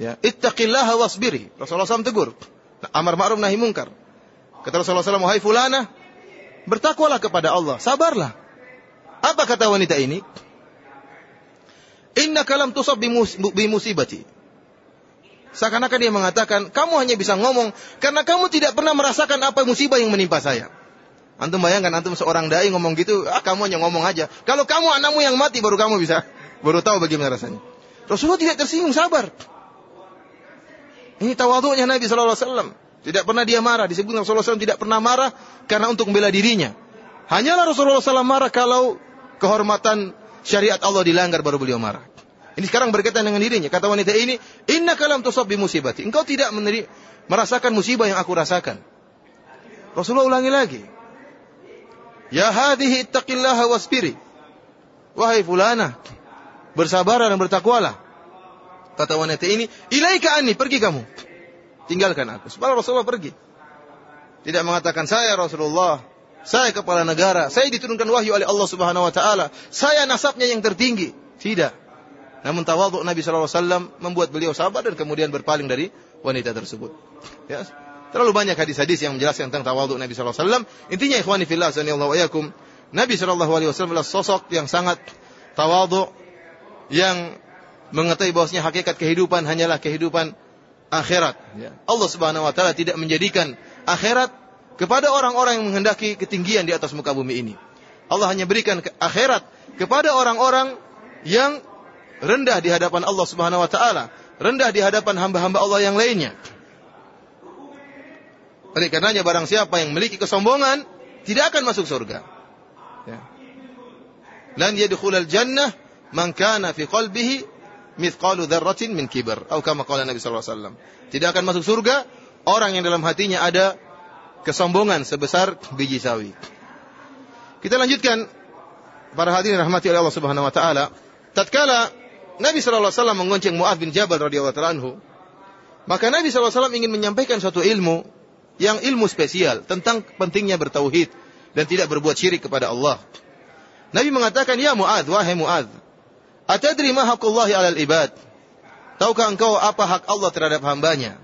ya, ittaqillaha wasbiri. Rasulullah SAW tegur. Amar ma'ruf nahi mungkar. Kata Rasulullah SAW, wahai fulana, bertakwalah kepada Allah, sabarlah. Apa kata wanita ini? Inna kalam tusab bimusibati. Seakan-akan dia mengatakan, kamu hanya bisa ngomong karena kamu tidak pernah merasakan apa musibah yang menimpa saya. Antum bayangkan, antum seorang dai ngomong gitu, ah kamu hanya ngomong aja. Kalau kamu anakmu yang mati baru kamu bisa, baru tahu bagaimana rasanya. Rasulullah tidak tersinggung, sabar. Ini tawaduknya Nabi wasallam. Tidak pernah dia marah. Disebut Rasulullah SAW tidak pernah marah karena untuk membela dirinya. Hanyalah Rasulullah SAW marah kalau kehormatan syariat Allah dilanggar baru beliau marah. Ini sekarang berkaitan dengan dirinya. Kata wanita ini, Inna kalam tusab bi musibati. Engkau tidak meneri, merasakan musibah yang aku rasakan. Rasulullah ulangi lagi. Ya hadihi ittaqillaha wasbiri. Wahai fulana, bersabarlah dan bertakwalah. Kata wanita ini, ilaika anni, pergi kamu. Tinggalkan aku. Sebab Rasulullah pergi. Tidak mengatakan saya Rasulullah, saya kepala negara, saya diturunkan wahyu oleh Allah Subhanahu wa taala, saya nasabnya yang tertinggi. Tidak. Namun tawaduk Nabi SAW membuat beliau sabar dan kemudian berpaling dari wanita tersebut. Ya. Terlalu banyak hadis-hadis yang menjelaskan tentang tawaduk Nabi SAW. Intinya ikhwani fillah sanillahu ayakum. Nabi SAW adalah sosok yang sangat tawaduk yang mengetahui bahwasanya hakikat kehidupan hanyalah kehidupan akhirat. Ya. Allah Subhanahu wa taala tidak menjadikan akhirat kepada orang-orang yang menghendaki ketinggian di atas muka bumi ini. Allah hanya berikan akhirat kepada orang-orang yang rendah di hadapan Allah Subhanahu wa taala, rendah di hadapan hamba-hamba Allah yang lainnya. Oleh karenanya barang siapa yang memiliki kesombongan tidak akan masuk surga. Ya. Lan yadkhulul jannah man kana fi qalbihi mithqalu dzarratin min kibar. Atau kama qala Nabi sallallahu alaihi wasallam. Tidak akan masuk surga orang yang dalam hatinya ada kesombongan sebesar biji sawi. Kita lanjutkan para hadirin rahmati oleh Allah Subhanahu wa taala. Tatkala Nabi SAW mengonceng Mu'ad bin Jabal radhiyallahu anhu, maka Nabi SAW ingin menyampaikan suatu ilmu yang ilmu spesial tentang pentingnya bertauhid dan tidak berbuat syirik kepada Allah. Nabi mengatakan, "Ya Mu'ad, wahai Mu'ad, atadri ma haqqullahi 'alal ibad?" Tahukah engkau apa hak Allah terhadap hambanya?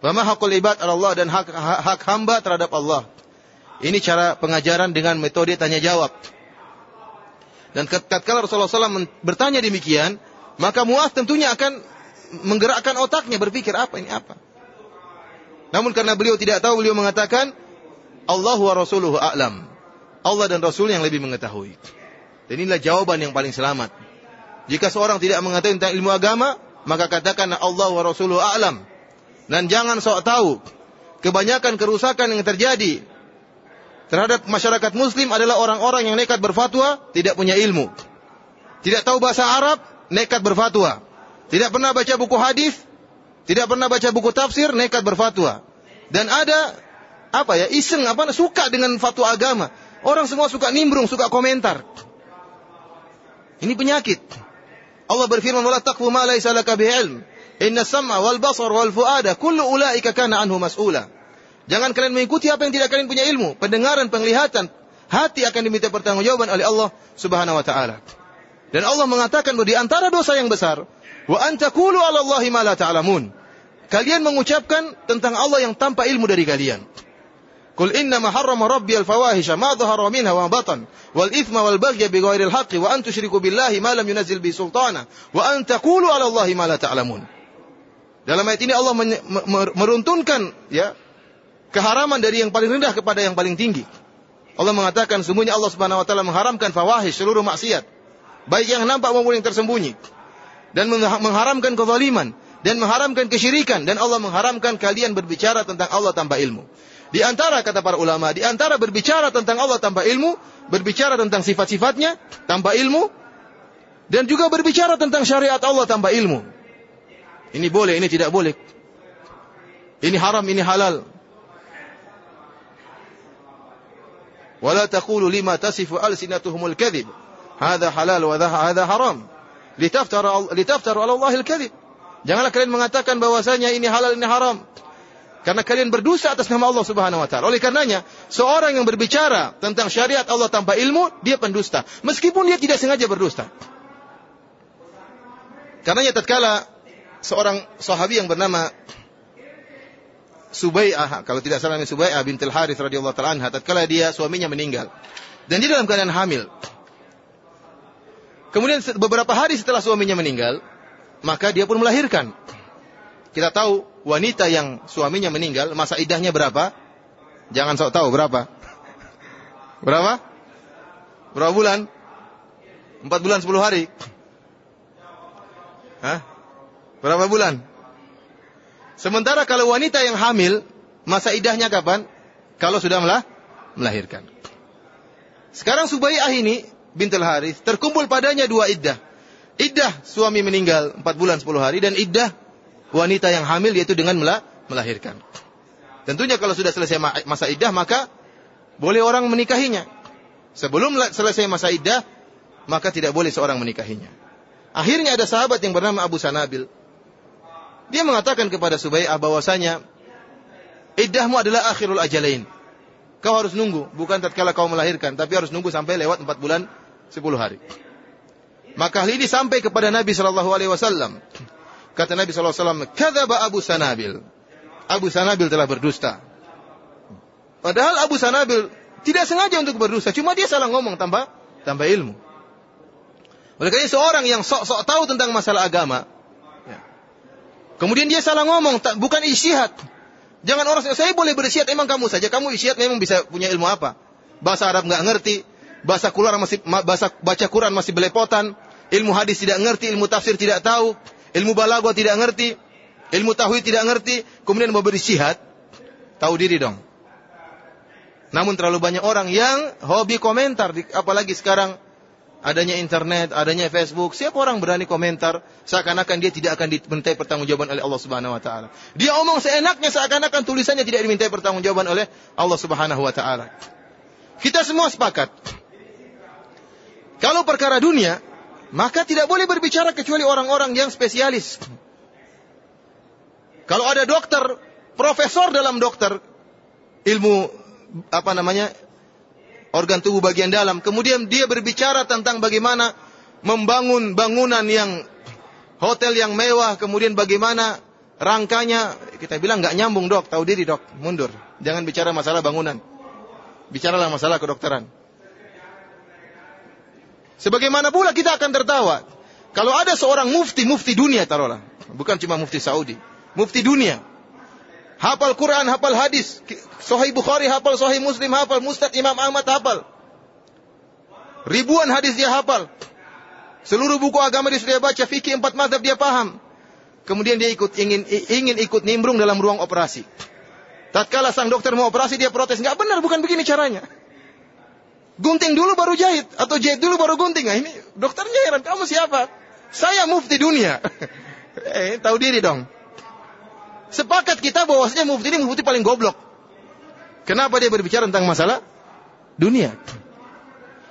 Wa ma haqqul ibad Allah dan hak, hak hamba terhadap Allah. Ini cara pengajaran dengan metode tanya jawab. Dan ketika Rasulullah SAW bertanya demikian, maka Mu'az tentunya akan menggerakkan otaknya berpikir apa ini apa. Namun karena beliau tidak tahu, beliau mengatakan Allah wa rasuluhu a'lam. Allah dan Rasul yang lebih mengetahui. Dan inilah jawaban yang paling selamat. Jika seorang tidak mengetahui tentang ilmu agama, maka katakan Allah wa rasuluhu a'lam. Dan jangan sok tahu. Kebanyakan kerusakan yang terjadi terhadap masyarakat muslim adalah orang-orang yang nekat berfatwa, tidak punya ilmu. Tidak tahu bahasa Arab, nekat berfatwa. Tidak pernah baca buku hadis, tidak pernah baca buku tafsir, nekat berfatwa. Dan ada apa ya iseng apa suka dengan fatwa agama. Orang semua suka nimbrung, suka komentar. Ini penyakit. Allah berfirman, "Wala taqfu ma laysa. Inna sam'a wal basar wal fuada kullu ulaika kana anhu mas'ula." Jangan kalian mengikuti apa yang tidak kalian punya ilmu. Pendengaran, penglihatan, hati akan diminta pertanggungjawaban oleh Allah Subhanahu wa taala. Dan Allah mengatakan bahwa di antara dosa yang besar, wa antakulu 'ala Allahi ma la ta'lamun. Kalian mengucapkan tentang Allah yang tanpa ilmu dari kalian. Qul inna ma harrama rabbi al-fawahisha ma dhahara minha wa batan wal ithma wal baghya bighairi al-haqqi wa an tusyriku billahi ma lam yunzil bi sultana wa an taqulu 'ala Allahi ma la ta'lamun. Dalam ayat ini Allah meruntunkan ya keharaman dari yang paling rendah kepada yang paling tinggi. Allah mengatakan sungguhnya Allah Subhanahu wa taala mengharamkan fawahish seluruh maksiat baik yang nampak maupun yang tersembunyi dan mengharamkan kezaliman dan mengharamkan kesyirikan dan Allah mengharamkan kalian berbicara tentang Allah tanpa ilmu. Di antara kata para ulama, di antara berbicara tentang Allah tanpa ilmu, berbicara tentang sifat-sifatnya tanpa ilmu dan juga berbicara tentang syariat Allah tanpa ilmu. Ini boleh, ini tidak boleh. Ini haram, ini halal. Wala taqulu lima tasifu alsinatuhumul kadhib. Hada halal wa hada haram. Litaftaru litaftaru ala kadhib. Janganlah kalian mengatakan bahwasanya ini halal ini haram. Karena kalian berdosa atas nama Allah Subhanahu wa taala. Oleh karenanya, seorang yang berbicara tentang syariat Allah tanpa ilmu, dia pendusta. Meskipun dia tidak sengaja berdusta. Karenanya tatkala seorang sahabi yang bernama Subai'ah, kalau tidak salah Subai'ah bintil Harith radhiyallahu taala anha, tatkala dia suaminya meninggal dan dia dalam keadaan hamil. Kemudian beberapa hari setelah suaminya meninggal, maka dia pun melahirkan. Kita tahu wanita yang suaminya meninggal, masa idahnya berapa? Jangan sok tahu berapa. Berapa? Berapa bulan? Empat bulan sepuluh hari. Hah? Berapa bulan? Sementara kalau wanita yang hamil, masa idahnya kapan? Kalau sudah melah, melahirkan. Sekarang Subaiyah ini bintul Harith terkumpul padanya dua iddah. Iddah suami meninggal 4 bulan 10 hari dan iddah wanita yang hamil yaitu dengan melah, melahirkan. Tentunya kalau sudah selesai masa iddah maka boleh orang menikahinya. Sebelum selesai masa iddah maka tidak boleh seorang menikahinya. Akhirnya ada sahabat yang bernama Abu Sanabil dia mengatakan kepada Subai'ah bahwasanya iddahmu adalah akhirul ajalain. Kau harus nunggu, bukan tatkala kau melahirkan, tapi harus nunggu sampai lewat 4 bulan 10 hari. Maka hal ini sampai kepada Nabi sallallahu alaihi wasallam. Kata Nabi sallallahu alaihi wasallam, "Kadzaba Abu Sanabil." Abu Sanabil telah berdusta. Padahal Abu Sanabil tidak sengaja untuk berdusta, cuma dia salah ngomong tanpa tanpa ilmu. Oleh karena seorang yang sok-sok tahu tentang masalah agama, Kemudian dia salah ngomong, tak, bukan isyihad. Jangan orang saya boleh berisyihad, emang kamu saja. Kamu isyihad memang bisa punya ilmu apa? Bahasa Arab nggak ngerti, bahasa Quran masih bahasa baca Quran masih belepotan, ilmu hadis tidak ngerti, ilmu tafsir tidak tahu, ilmu balaghah tidak ngerti, ilmu tauhid tidak ngerti, kemudian mau berisyihad, tahu diri dong. Namun terlalu banyak orang yang hobi komentar, apalagi sekarang adanya internet, adanya Facebook, siapa orang berani komentar seakan-akan dia tidak akan dimintai pertanggungjawaban oleh Allah Subhanahu wa taala. Dia omong seenaknya seakan-akan tulisannya tidak dimintai pertanggungjawaban oleh Allah Subhanahu wa taala. Kita semua sepakat. Kalau perkara dunia, maka tidak boleh berbicara kecuali orang-orang yang spesialis. Kalau ada dokter, profesor dalam dokter, ilmu apa namanya organ tubuh bagian dalam. Kemudian dia berbicara tentang bagaimana membangun bangunan yang hotel yang mewah, kemudian bagaimana rangkanya. Kita bilang nggak nyambung dok, tahu diri dok, mundur. Jangan bicara masalah bangunan. Bicaralah masalah kedokteran. Sebagaimana pula kita akan tertawa. Kalau ada seorang mufti, mufti dunia taruhlah. Bukan cuma mufti Saudi. Mufti dunia hafal Quran, hafal hadis, Sahih Bukhari hafal, Sahih Muslim hafal, Mustad Imam Ahmad hafal. Ribuan hadis dia hafal. Seluruh buku agama dia sudah baca, fikih empat mazhab dia paham. Kemudian dia ikut ingin ingin ikut nimbrung dalam ruang operasi. Tatkala sang dokter mau operasi dia protes, nggak benar, bukan begini caranya. Gunting dulu baru jahit atau jahit dulu baru gunting. Nah, ini dokternya heran, kamu siapa? Saya mufti dunia. eh, tahu diri dong. Sepakat kita bahwasanya mufti ini mufti paling goblok. Kenapa dia berbicara tentang masalah dunia?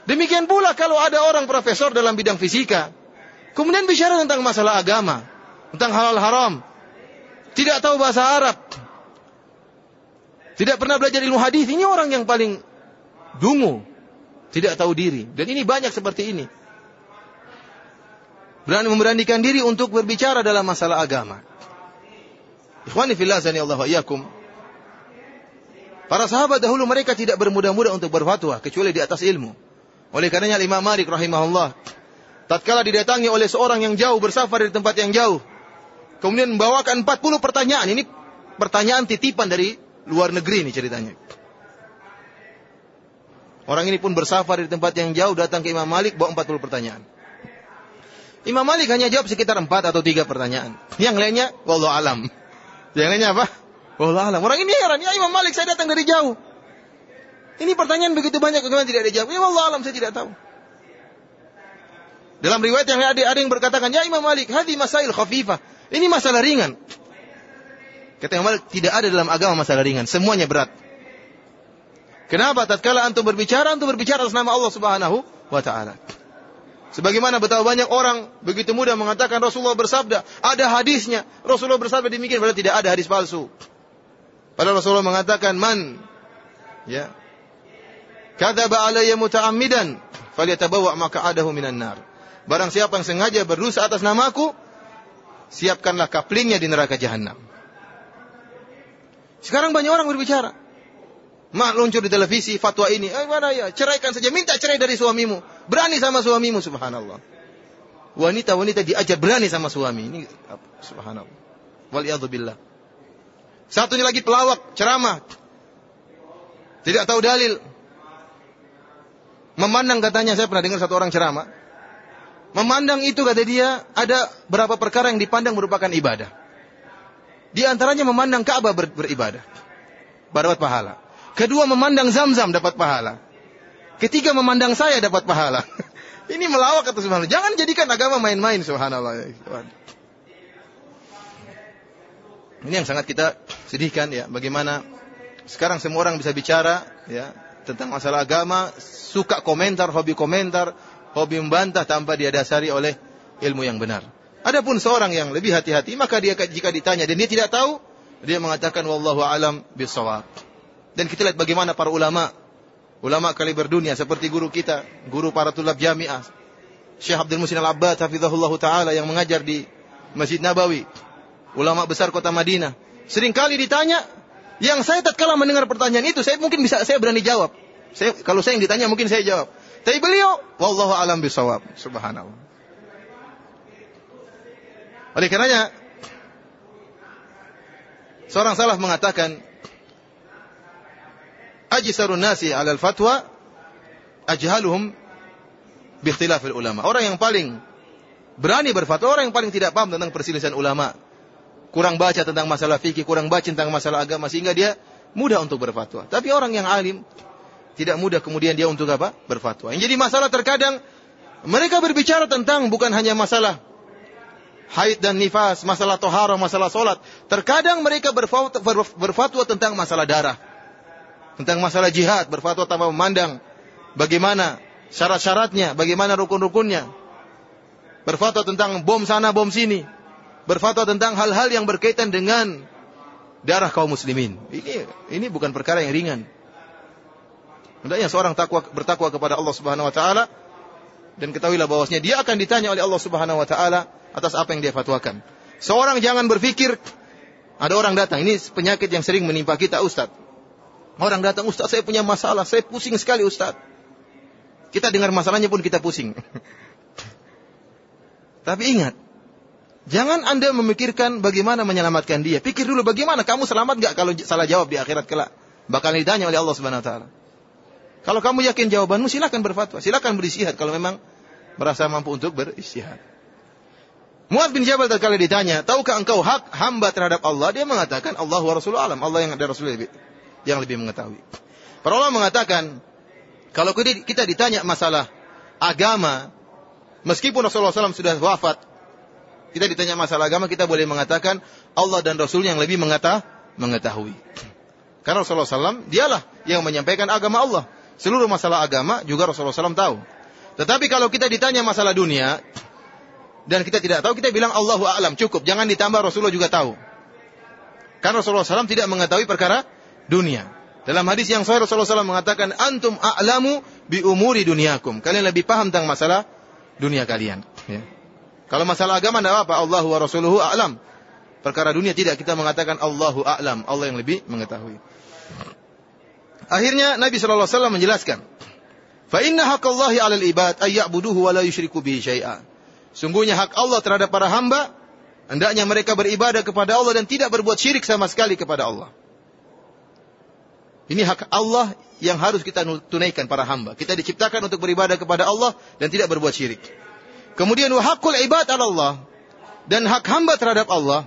Demikian pula kalau ada orang profesor dalam bidang fisika, kemudian bicara tentang masalah agama, tentang halal haram, tidak tahu bahasa Arab, tidak pernah belajar ilmu hadis, ini orang yang paling dungu, tidak tahu diri. Dan ini banyak seperti ini. Berani memberanikan diri untuk berbicara dalam masalah agama. Ikhwani fillah zani Allah iyyakum. Para sahabat dahulu mereka tidak bermudah-mudah untuk berfatwa kecuali di atas ilmu. Oleh karenanya Imam Malik rahimahullah tatkala didatangi oleh seorang yang jauh bersafar dari tempat yang jauh kemudian membawakan 40 pertanyaan. Ini pertanyaan titipan dari luar negeri ini ceritanya. Orang ini pun bersafar dari tempat yang jauh datang ke Imam Malik bawa 40 pertanyaan. Imam Malik hanya jawab sekitar 4 atau 3 pertanyaan. Yang lainnya wallahu alam. Yang lainnya apa? Wallah alam. Orang ini heran, ya Imam Malik saya datang dari jauh. Ini pertanyaan begitu banyak bagaimana tidak dijawab? Ya Allah alam saya tidak tahu. Dalam riwayat yang ada, ada yang berkatakan, ya Imam Malik, hadi masail khafifah. Ini masalah ringan. Kata Imam Malik, tidak ada dalam agama masalah ringan. Semuanya berat. Kenapa? Tatkala antum berbicara, antum berbicara atas nama Allah subhanahu wa ta'ala. Sebagaimana betapa banyak orang begitu mudah mengatakan Rasulullah bersabda, ada hadisnya. Rasulullah bersabda demikian padahal tidak ada hadis palsu. Padahal Rasulullah mengatakan man ya kadzaba alayya muta'ammidan falyatabawa maq'adahu minan nar. Barang siapa yang sengaja berdosa atas namaku, siapkanlah kaplingnya di neraka jahanam. Sekarang banyak orang berbicara. Mak luncur di televisi fatwa ini. Eh mana ya? Ceraikan saja. Minta cerai dari suamimu. Berani sama suamimu subhanallah. Wanita-wanita diajar berani sama suami. Ini subhanallah. Waliyadzubillah. Satunya lagi pelawak, ceramah. Tidak tahu dalil. Memandang katanya, saya pernah dengar satu orang ceramah. Memandang itu kata dia, ada berapa perkara yang dipandang merupakan ibadah. Di antaranya memandang Ka'bah ber, beribadah. Dapat pahala. Kedua memandang Zam-Zam dapat pahala. Ketiga memandang saya dapat pahala. Ini melawak atau subhanallah. Jangan jadikan agama main-main subhanallah. Ini yang sangat kita sedihkan ya. Bagaimana sekarang semua orang bisa bicara ya tentang masalah agama, suka komentar, hobi komentar, hobi membantah tanpa dia dasari oleh ilmu yang benar. Adapun seorang yang lebih hati-hati, maka dia jika ditanya dan dia tidak tahu, dia mengatakan wallahu alam bisawab. Dan kita lihat bagaimana para ulama Ulama kaliber dunia seperti guru kita, guru para tulab jamiah. Syekh Abdul Musin Al-Abbad hafizahullah taala yang mengajar di Masjid Nabawi. Ulama besar kota Madinah. Seringkali ditanya, yang saya tatkala mendengar pertanyaan itu, saya mungkin bisa saya berani jawab. Saya, kalau saya yang ditanya mungkin saya jawab. Tapi beliau, wallahu alam bisawab. Subhanallah. Oleh karenanya, seorang salaf mengatakan, ajsarun nasi 'ala al-fatwa ajhaluhum bi ikhtilaf ulama. Orang yang paling berani berfatwa, orang yang paling tidak paham tentang perselisihan ulama. Kurang baca tentang masalah fikih, kurang baca tentang masalah agama sehingga dia mudah untuk berfatwa. Tapi orang yang alim tidak mudah kemudian dia untuk apa? Berfatwa. Yang jadi masalah terkadang mereka berbicara tentang bukan hanya masalah haid dan nifas, masalah tohara, masalah solat. Terkadang mereka berfatwa tentang masalah darah tentang masalah jihad, berfatwa tanpa memandang bagaimana syarat-syaratnya, bagaimana rukun-rukunnya. Berfatwa tentang bom sana, bom sini. Berfatwa tentang hal-hal yang berkaitan dengan darah kaum muslimin. Ini ini bukan perkara yang ringan. Hendaknya seorang takwa bertakwa kepada Allah Subhanahu wa taala dan ketahuilah bahwasanya dia akan ditanya oleh Allah Subhanahu wa taala atas apa yang dia fatwakan. Seorang jangan berpikir ada orang datang, ini penyakit yang sering menimpa kita, Ustaz. Orang datang, Ustaz saya punya masalah, saya pusing sekali Ustaz. Kita dengar masalahnya pun kita pusing. Tapi ingat, jangan Anda memikirkan bagaimana menyelamatkan dia. Pikir dulu bagaimana kamu selamat gak kalau salah jawab di akhirat kelak. Bakal ditanya oleh Allah Subhanahu wa taala. Kalau kamu yakin jawabanmu silakan berfatwa, silakan beristihad kalau memang merasa mampu untuk beristihad. Muad bin Jabal tatkala ditanya, "Tahukah engkau hak hamba terhadap Allah?" Dia mengatakan, "Allah wa Rasulullah alam." Allah yang ada Rasulullah yang lebih mengetahui. Para ulama mengatakan, kalau kita ditanya masalah agama, meskipun Rasulullah SAW sudah wafat, kita ditanya masalah agama, kita boleh mengatakan Allah dan Rasul yang lebih mengetahui. Karena Rasulullah SAW, dialah yang menyampaikan agama Allah. Seluruh masalah agama juga Rasulullah SAW tahu. Tetapi kalau kita ditanya masalah dunia, dan kita tidak tahu, kita bilang Allahu a'lam cukup. Jangan ditambah Rasulullah juga tahu. Karena Rasulullah SAW tidak mengetahui perkara dunia. Dalam hadis yang sahih Rasulullah SAW mengatakan, antum a'lamu bi umuri duniakum. Kalian lebih paham tentang masalah dunia kalian. Ya. Kalau masalah agama tidak apa, Allah wa Rasuluhu a'lam. Perkara dunia tidak kita mengatakan Allahu a'lam, Allah yang lebih mengetahui. Akhirnya Nabi wasallam menjelaskan, "Fa inna haqqallahi 'alal ibad ay ya'buduhu wa la yusyriku bihi syai'a." Sungguhnya hak Allah terhadap para hamba hendaknya mereka beribadah kepada Allah dan tidak berbuat syirik sama sekali kepada Allah. Ini hak Allah yang harus kita tunaikan para hamba. Kita diciptakan untuk beribadah kepada Allah dan tidak berbuat syirik. Kemudian wa haqqul ibad Allah dan hak hamba terhadap Allah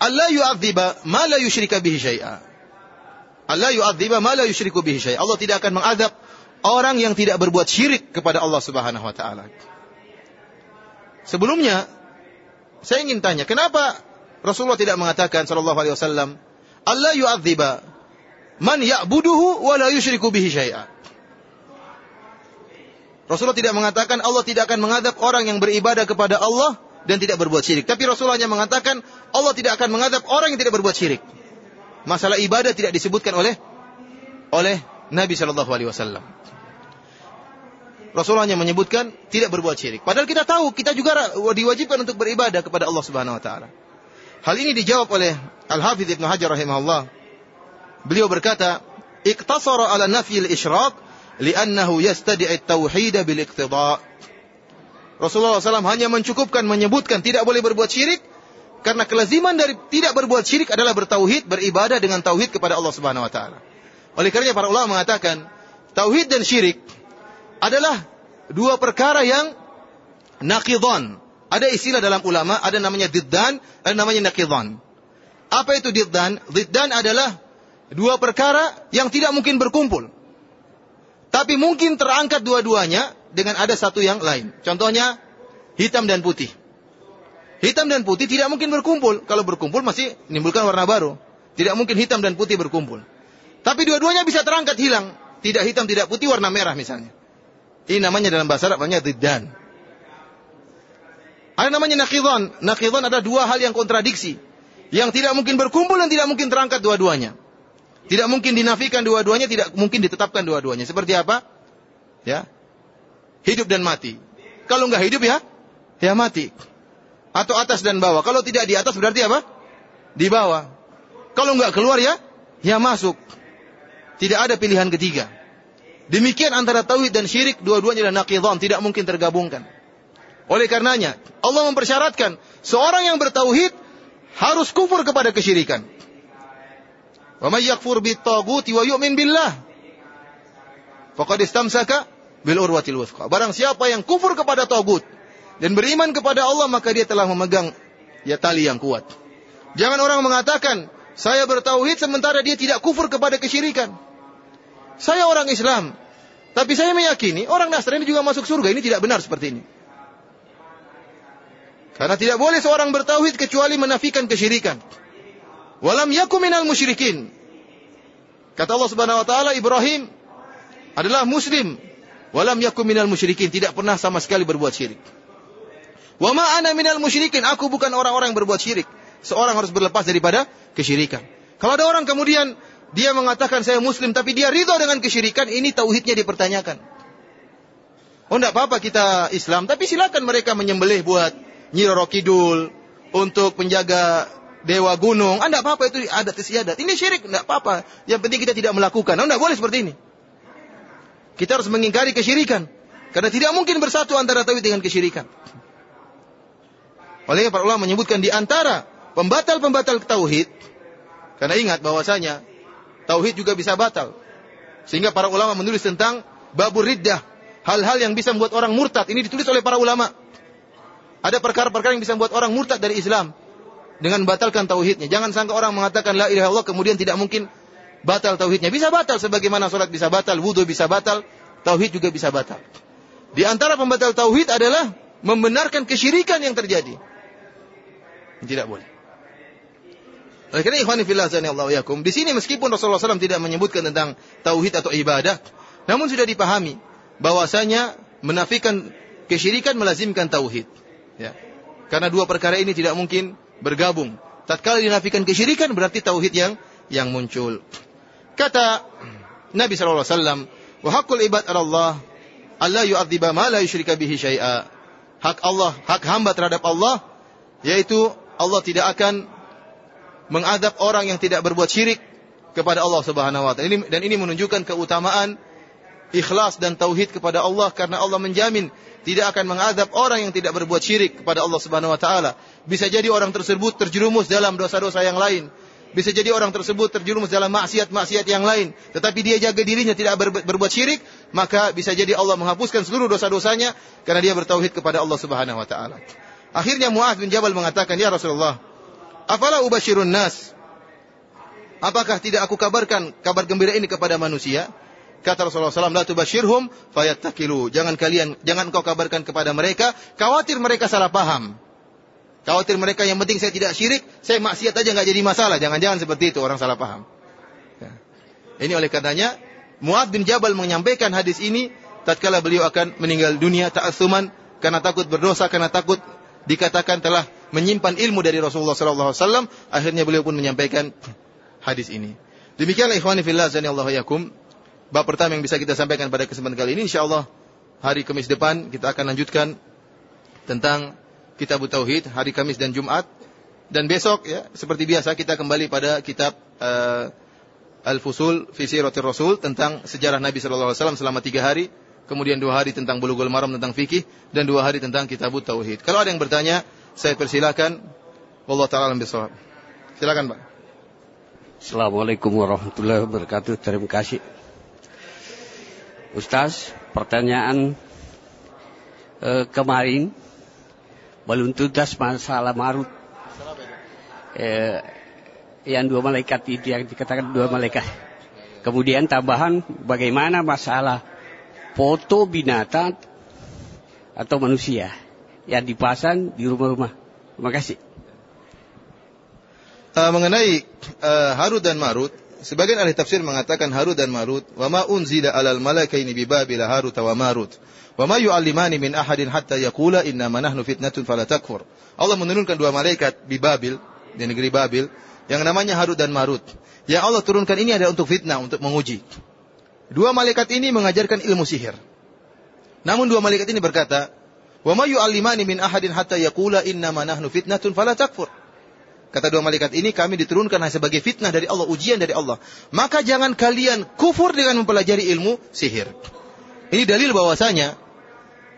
Allah yu'adziba ma la yusyrika bihi syai'a. Allah yu'adziba ma la yusyriku bihi syai'a. Allah tidak akan mengadab orang yang tidak berbuat syirik kepada Allah Subhanahu wa taala. Sebelumnya saya ingin tanya, kenapa Rasulullah tidak mengatakan sallallahu alaihi wasallam Allah yu'adziba man ya'buduhu wa la yusyriku bihi syai'a. Rasulullah tidak mengatakan Allah tidak akan mengadab orang yang beribadah kepada Allah dan tidak berbuat syirik. Tapi Rasulullah hanya mengatakan Allah tidak akan mengadab orang yang tidak berbuat syirik. Masalah ibadah tidak disebutkan oleh oleh Nabi Shallallahu Alaihi Wasallam. Rasulullah hanya menyebutkan tidak berbuat syirik. Padahal kita tahu kita juga diwajibkan untuk beribadah kepada Allah Subhanahu Wa Taala. Hal ini dijawab oleh Al Hafidh Ibnu Hajar rahimahullah Beliau berkata, "Iktasara ala nafyi al-isyraq li'annahu yastadi'i at-tauhid bil iqtida'." Rasulullah SAW hanya mencukupkan menyebutkan tidak boleh berbuat syirik karena kelaziman dari tidak berbuat syirik adalah bertauhid, beribadah dengan tauhid kepada Allah Subhanahu wa taala. Oleh karenanya para ulama mengatakan, tauhid dan syirik adalah dua perkara yang naqidhan, Ada istilah dalam ulama, ada namanya diddan, ada namanya nakidhan. Apa itu diddan? Diddan adalah dua perkara yang tidak mungkin berkumpul. Tapi mungkin terangkat dua-duanya dengan ada satu yang lain. Contohnya, hitam dan putih. Hitam dan putih tidak mungkin berkumpul. Kalau berkumpul masih menimbulkan warna baru. Tidak mungkin hitam dan putih berkumpul. Tapi dua-duanya bisa terangkat hilang. Tidak hitam, tidak putih, warna merah misalnya. Ini namanya dalam bahasa Arab namanya diddan. Ada namanya nakidhan. Nakidhan ada dua hal yang kontradiksi. Yang tidak mungkin berkumpul dan tidak mungkin terangkat dua-duanya. Tidak mungkin dinafikan dua-duanya, tidak mungkin ditetapkan dua-duanya. Seperti apa? Ya. Hidup dan mati. Kalau nggak hidup ya, ya mati. Atau atas dan bawah. Kalau tidak di atas berarti apa? Di bawah. Kalau nggak keluar ya, ya masuk. Tidak ada pilihan ketiga. Demikian antara tauhid dan syirik dua-duanya adalah naqidhan, tidak mungkin tergabungkan. Oleh karenanya, Allah mempersyaratkan seorang yang bertauhid harus kufur kepada kesyirikan. Wa may yakfur bit wa yu'min billah faqad istamsaka bil urwatil wuthqa. Barang siapa yang kufur kepada tagut dan beriman kepada Allah maka dia telah memegang ya tali yang kuat. Jangan orang mengatakan saya bertauhid sementara dia tidak kufur kepada kesyirikan. Saya orang Islam, tapi saya meyakini orang Nasrani juga masuk surga. Ini tidak benar seperti ini. Karena tidak boleh seorang bertauhid kecuali menafikan kesyirikan. Walam yaku minal musyrikin. Kata Allah Subhanahu wa taala Ibrahim adalah muslim. Walam yaku minal musyrikin, tidak pernah sama sekali berbuat syirik. Wa ma ana minal musyrikin, aku bukan orang-orang yang berbuat syirik. Seorang harus berlepas daripada kesyirikan. Kalau ada orang kemudian dia mengatakan saya muslim tapi dia ridho dengan kesyirikan, ini tauhidnya dipertanyakan. Oh enggak apa-apa kita Islam, tapi silakan mereka menyembelih buat Nyi Roro Kidul, untuk menjaga dewa gunung. Anda ah, apa-apa itu adat istiadat. Ini syirik, tidak apa-apa. Yang penting kita tidak melakukan. Anda oh, boleh seperti ini. Kita harus mengingkari kesyirikan. Karena tidak mungkin bersatu antara tauhid dengan kesyirikan. Oleh para ulama menyebutkan di antara pembatal-pembatal tauhid, karena ingat bahwasanya tauhid juga bisa batal. Sehingga para ulama menulis tentang babur riddah, hal-hal yang bisa membuat orang murtad. Ini ditulis oleh para ulama. Ada perkara-perkara yang bisa membuat orang murtad dari Islam dengan batalkan tauhidnya. Jangan sangka orang mengatakan la ilaha illallah kemudian tidak mungkin batal tauhidnya. Bisa batal sebagaimana salat bisa batal, wudhu bisa batal, tauhid juga bisa batal. Di antara pembatal tauhid adalah membenarkan kesyirikan yang terjadi. Tidak boleh. Oleh karena ikhwani fillah Allah yakum, di sini meskipun Rasulullah SAW tidak menyebutkan tentang tauhid atau ibadah, namun sudah dipahami bahwasanya menafikan kesyirikan melazimkan tauhid. Ya. Karena dua perkara ini tidak mungkin bergabung. Tatkala dinafikan kesyirikan berarti tauhid yang yang muncul. Kata Nabi sallallahu alaihi wasallam, "Wa haqqul ibad 'ala Allah alla yu'adziba ma la yusyrika bihi syai'a." Hak Allah, hak hamba terhadap Allah yaitu Allah tidak akan mengadab orang yang tidak berbuat syirik kepada Allah Subhanahu wa taala. Dan ini menunjukkan keutamaan ikhlas dan tauhid kepada Allah karena Allah menjamin tidak akan mengadab orang yang tidak berbuat syirik kepada Allah Subhanahu wa taala. Bisa jadi orang tersebut terjerumus dalam dosa-dosa yang lain. Bisa jadi orang tersebut terjerumus dalam maksiat-maksiat yang lain, tetapi dia jaga dirinya tidak ber berbuat syirik, maka bisa jadi Allah menghapuskan seluruh dosa-dosanya karena dia bertauhid kepada Allah Subhanahu wa taala. Akhirnya Muaz bin Jabal mengatakan, "Ya Rasulullah, afala ubashirun nas?" Apakah tidak aku kabarkan kabar gembira ini kepada manusia? Kata Rasulullah SAW, La tubashirhum fayattakilu. Jangan kalian, jangan kau kabarkan kepada mereka, khawatir mereka salah paham. Khawatir mereka yang penting saya tidak syirik, saya maksiat aja nggak jadi masalah. Jangan-jangan seperti itu orang salah paham. Ya. Ini oleh karenanya Muad bin Jabal menyampaikan hadis ini tatkala beliau akan meninggal dunia ta'assuman karena takut berdosa, karena takut dikatakan telah menyimpan ilmu dari Rasulullah SAW. Akhirnya beliau pun menyampaikan hadis ini. Demikianlah ikhwani fillah Allah yakum bab pertama yang bisa kita sampaikan pada kesempatan kali ini insyaallah hari Kamis depan kita akan lanjutkan tentang kitab tauhid hari Kamis dan Jumat dan besok ya seperti biasa kita kembali pada kitab uh, Al-Fusul fi Siratir Rasul tentang sejarah Nabi sallallahu alaihi wasallam selama tiga hari kemudian dua hari tentang Bulughul Maram tentang fikih dan dua hari tentang kitab tauhid. Kalau ada yang bertanya, saya persilakan. Wallahu taala bisawab. Silakan, Pak. Assalamualaikum warahmatullahi wabarakatuh. Terima kasih. Ustaz, pertanyaan eh, kemarin belum tuntas masalah Marut. Eh, yang dua malaikat itu yang dikatakan dua malaikat. Kemudian tambahan bagaimana masalah foto binatang atau manusia yang dipasang di rumah-rumah. Terima kasih. Uh, mengenai uh, Harut dan Marut, sebagian ahli tafsir mengatakan Harut dan Marut, wa ma unzila alal malaikaini bi Babil Harut wa Marut. Wa ma yu'allimani min ahadin hatta yaqula inna nahnu fitnatun fala takfur. Allah menurunkan dua malaikat di Babil, di negeri Babil, yang namanya Harut dan Marut. Yang Allah turunkan ini adalah untuk fitnah, untuk menguji. Dua malaikat ini mengajarkan ilmu sihir. Namun dua malaikat ini berkata, "Wa ma yu'allimani min ahadin hatta yaqula inna nahnu fitnatun fala takfur." Kata dua malaikat ini kami diturunkan hanya sebagai fitnah dari Allah, ujian dari Allah. Maka jangan kalian kufur dengan mempelajari ilmu sihir. Ini dalil bahwasanya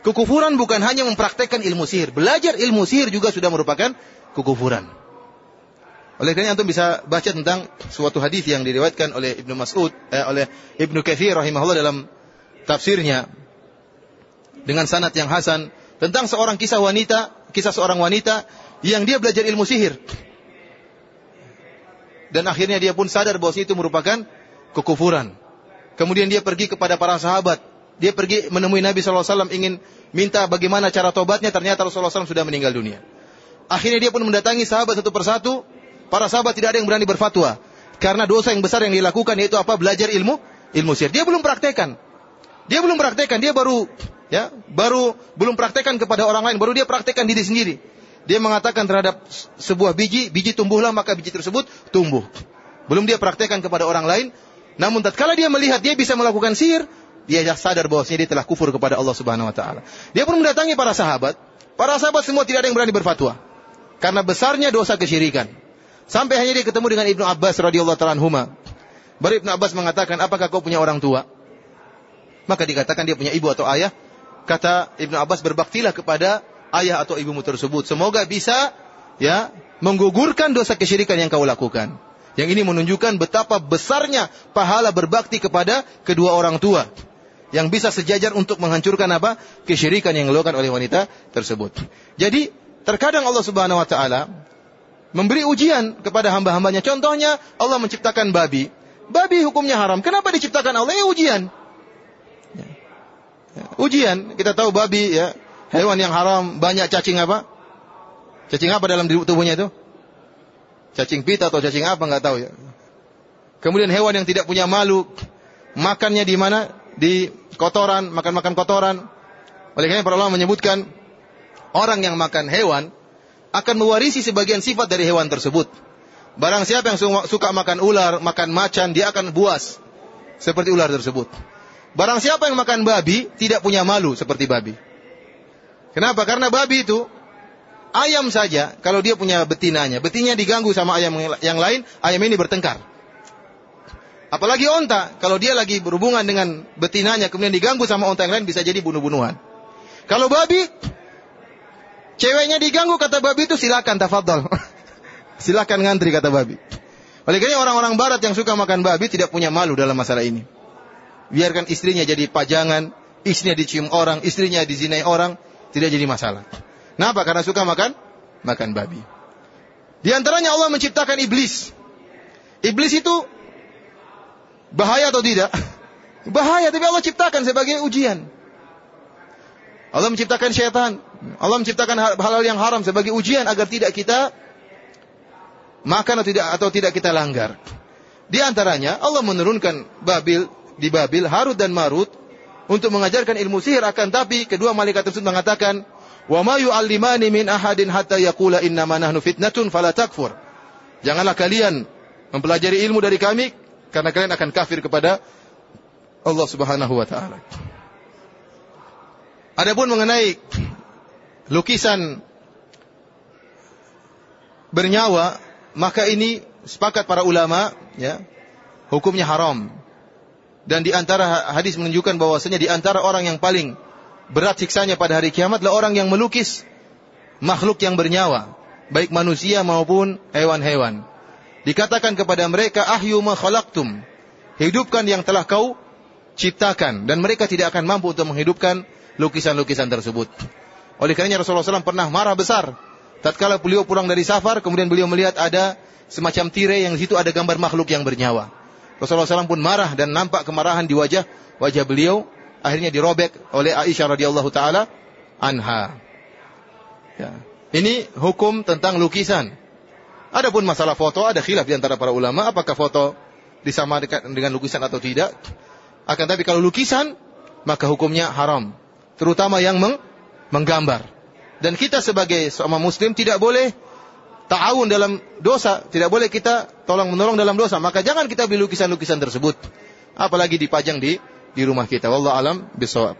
kekufuran bukan hanya mempraktekkan ilmu sihir. Belajar ilmu sihir juga sudah merupakan kekufuran. Oleh karena antum bisa baca tentang suatu hadis yang diriwayatkan oleh Ibnu Mas'ud eh, oleh Ibnu Katsir rahimahullah dalam tafsirnya dengan sanad yang hasan tentang seorang kisah wanita, kisah seorang wanita yang dia belajar ilmu sihir dan akhirnya dia pun sadar bahwa itu merupakan kekufuran. Kemudian dia pergi kepada para sahabat. Dia pergi menemui Nabi SAW ingin minta bagaimana cara tobatnya. Ternyata Rasulullah SAW sudah meninggal dunia. Akhirnya dia pun mendatangi sahabat satu persatu. Para sahabat tidak ada yang berani berfatwa. Karena dosa yang besar yang dilakukan yaitu apa? Belajar ilmu, ilmu sihir. Dia belum praktekan. Dia belum praktekan. Dia baru, ya, baru belum praktekan kepada orang lain. Baru dia praktekan diri sendiri. Dia mengatakan terhadap sebuah biji, biji tumbuhlah maka biji tersebut tumbuh. Belum dia praktekkan kepada orang lain. Namun tatkala dia melihat dia bisa melakukan sihir, dia sadar bahwasanya dia telah kufur kepada Allah Subhanahu wa taala. Dia pun mendatangi para sahabat. Para sahabat semua tidak ada yang berani berfatwa. Karena besarnya dosa kesyirikan. Sampai hanya dia ketemu dengan Ibnu Abbas radhiyallahu taala anhuma. Baru Ibnu Abbas mengatakan, "Apakah kau punya orang tua?" Maka dikatakan dia punya ibu atau ayah. Kata Ibnu Abbas, "Berbaktilah kepada ayah atau ibumu tersebut. Semoga bisa ya menggugurkan dosa kesyirikan yang kau lakukan. Yang ini menunjukkan betapa besarnya pahala berbakti kepada kedua orang tua. Yang bisa sejajar untuk menghancurkan apa? Kesyirikan yang dilakukan oleh wanita tersebut. Jadi, terkadang Allah Subhanahu wa taala memberi ujian kepada hamba-hambanya. Contohnya, Allah menciptakan babi. Babi hukumnya haram. Kenapa diciptakan Allah? Ya ujian. Ya. Ya. Ujian. Kita tahu babi ya Hewan yang haram banyak cacing apa? Cacing apa dalam tubuhnya itu? Cacing pita atau cacing apa nggak tahu ya. Kemudian hewan yang tidak punya malu, makannya di mana? Di kotoran, makan-makan kotoran. Oleh karena para ulama menyebutkan orang yang makan hewan akan mewarisi sebagian sifat dari hewan tersebut. Barang siapa yang suka makan ular, makan macan, dia akan buas seperti ular tersebut. Barang siapa yang makan babi, tidak punya malu seperti babi. Kenapa? Karena babi itu ayam saja kalau dia punya betinanya, betinanya diganggu sama ayam yang lain, ayam ini bertengkar. Apalagi onta, kalau dia lagi berhubungan dengan betinanya kemudian diganggu sama onta yang lain bisa jadi bunuh-bunuhan. Kalau babi ceweknya diganggu kata babi itu silakan tafadhol. silakan ngantri kata babi. Oleh karena orang-orang barat yang suka makan babi tidak punya malu dalam masalah ini. Biarkan istrinya jadi pajangan, istrinya dicium orang, istrinya dizinai orang, tidak jadi masalah. Kenapa? Karena suka makan makan babi. Di antaranya Allah menciptakan iblis. Iblis itu bahaya atau tidak? Bahaya, tapi Allah ciptakan sebagai ujian. Allah menciptakan syaitan. Allah menciptakan hal-hal yang haram sebagai ujian agar tidak kita makan atau tidak atau tidak kita langgar. Di antaranya Allah menurunkan Babil di Babil Harut dan Marut untuk mengajarkan ilmu sihir akan tapi kedua malaikat tersebut mengatakan wa ma yu'allimani min ahadin hatta yaqula inna ma nahnu fitnatun fala takfur. Janganlah kalian mempelajari ilmu dari kami karena kalian akan kafir kepada Allah Subhanahu wa taala. Adapun mengenai lukisan bernyawa maka ini sepakat para ulama ya hukumnya haram dan di antara hadis menunjukkan bahwasanya di antara orang yang paling berat siksanya pada hari kiamat adalah orang yang melukis makhluk yang bernyawa, baik manusia maupun hewan-hewan. Dikatakan kepada mereka, ahyu ma khalaqtum. Hidupkan yang telah kau ciptakan. Dan mereka tidak akan mampu untuk menghidupkan lukisan-lukisan tersebut. Oleh karenanya Rasulullah SAW pernah marah besar. Tatkala beliau pulang dari safar, kemudian beliau melihat ada semacam tirai yang di situ ada gambar makhluk yang bernyawa. Rasulullah SAW pun marah dan nampak kemarahan di wajah wajah beliau. Akhirnya dirobek oleh Aisyah radhiyallahu taala anha. Ya. Ini hukum tentang lukisan. Adapun masalah foto ada khilaf di antara para ulama apakah foto disamakan dengan lukisan atau tidak. Akan tapi kalau lukisan maka hukumnya haram, terutama yang meng menggambar. Dan kita sebagai seorang muslim tidak boleh ta'awun dalam dosa, tidak boleh kita tolong menolong dalam dosa. Maka jangan kita beli lukisan-lukisan tersebut, apalagi dipajang di di rumah kita. Wallahu alam bisawab.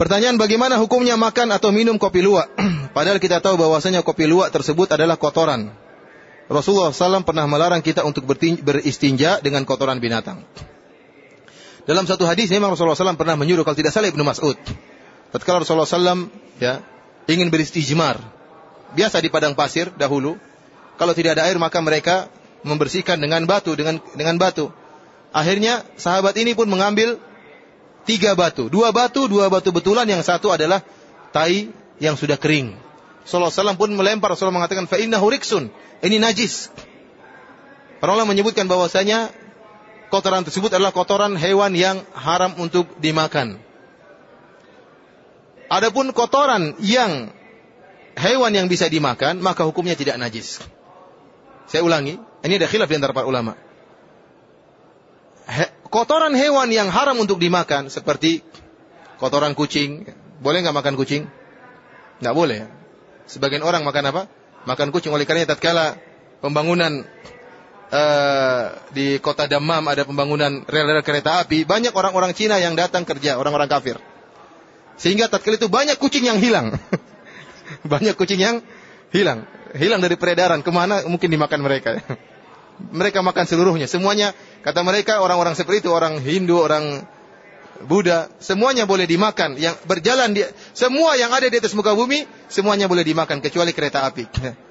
Pertanyaan bagaimana hukumnya makan atau minum kopi luwak? Padahal kita tahu bahwasanya kopi luwak tersebut adalah kotoran. Rasulullah SAW pernah melarang kita untuk beristinja dengan kotoran binatang. Dalam satu hadis memang Rasulullah SAW pernah menyuruh kalau tidak salah Ibnu Mas'ud. Tatkala Rasulullah SAW ya, ingin beristijmar. Biasa di padang pasir dahulu. Kalau tidak ada air maka mereka membersihkan dengan batu dengan dengan batu. Akhirnya sahabat ini pun mengambil tiga batu, dua batu, dua batu betulan, yang satu adalah tai yang sudah kering. Sallallahu Alaihi pun melempar, Rasulullah mengatakan, fa'innahu riksun, ini najis. Para ulama menyebutkan bahwasanya kotoran tersebut adalah kotoran hewan yang haram untuk dimakan. Adapun kotoran yang hewan yang bisa dimakan, maka hukumnya tidak najis. Saya ulangi, ini ada khilaf di antara para ulama. He, kotoran hewan yang haram untuk dimakan seperti kotoran kucing, boleh nggak makan kucing? Nggak boleh. Sebagian orang makan apa? Makan kucing. Oleh karena tatkala pembangunan uh, di kota Damam ada pembangunan rel-rel kereta api, banyak orang-orang Cina yang datang kerja, orang-orang kafir. Sehingga tatkala itu banyak kucing yang hilang. banyak kucing yang hilang. Hilang dari peredaran. Ke mana mungkin dimakan mereka mereka makan seluruhnya. Semuanya, kata mereka orang-orang seperti itu, orang Hindu, orang Buddha, semuanya boleh dimakan. Yang berjalan di, semua yang ada di atas muka bumi, semuanya boleh dimakan kecuali kereta api.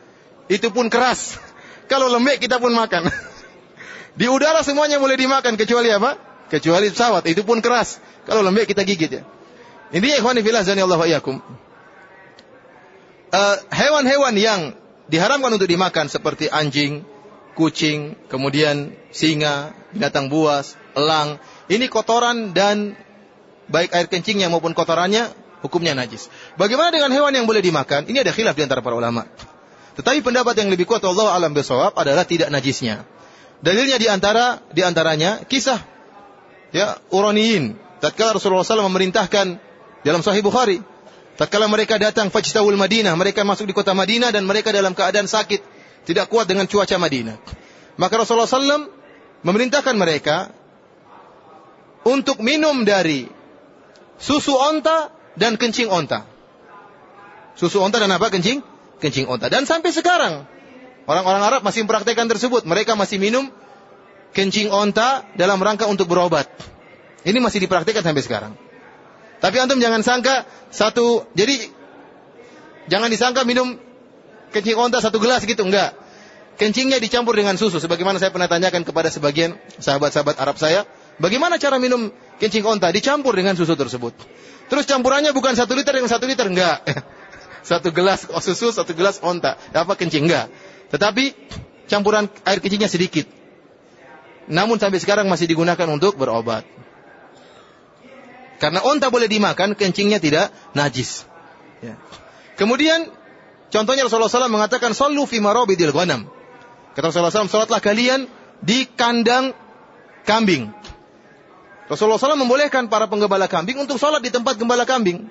Itu pun keras. Kalau lembek kita pun makan. Di udara semuanya boleh dimakan kecuali apa? Kecuali pesawat. Itu pun keras. Kalau lembek kita gigit ya. Ini ikhwani fillah Allah wa Uh, hewan-hewan yang diharamkan untuk dimakan seperti anjing, kucing, kemudian singa, binatang buas, elang. Ini kotoran dan baik air kencingnya maupun kotorannya hukumnya najis. Bagaimana dengan hewan yang boleh dimakan? Ini ada khilaf di antara para ulama. Tetapi pendapat yang lebih kuat Allah alam besawab adalah tidak najisnya. Dalilnya di antara di antaranya kisah ya Uraniyin. Tatkala Rasulullah SAW memerintahkan dalam Sahih Bukhari, tatkala mereka datang fajtawul Madinah, mereka masuk di kota Madinah dan mereka dalam keadaan sakit tidak kuat dengan cuaca Madinah. Maka Rasulullah SAW memerintahkan mereka untuk minum dari susu onta dan kencing onta. Susu onta dan apa kencing? Kencing onta. Dan sampai sekarang orang-orang Arab masih mempraktekkan tersebut. Mereka masih minum kencing onta dalam rangka untuk berobat. Ini masih dipraktikkan sampai sekarang. Tapi antum jangan sangka satu, jadi jangan disangka minum kencing onta satu gelas gitu, enggak. Kencingnya dicampur dengan susu. Sebagaimana saya pernah tanyakan kepada sebagian sahabat-sahabat Arab saya. Bagaimana cara minum kencing onta? Dicampur dengan susu tersebut. Terus campurannya bukan satu liter dengan satu liter, enggak. Satu gelas susu, satu gelas onta. Apa kencing, enggak. Tetapi campuran air kencingnya sedikit. Namun sampai sekarang masih digunakan untuk berobat. Karena onta boleh dimakan, kencingnya tidak najis. Ya. Kemudian Contohnya Rasulullah SAW mengatakan, Sallu fi marabidil ghanam. Kata Rasulullah SAW, salatlah kalian di kandang kambing. Rasulullah SAW membolehkan para penggembala kambing untuk salat di tempat gembala kambing.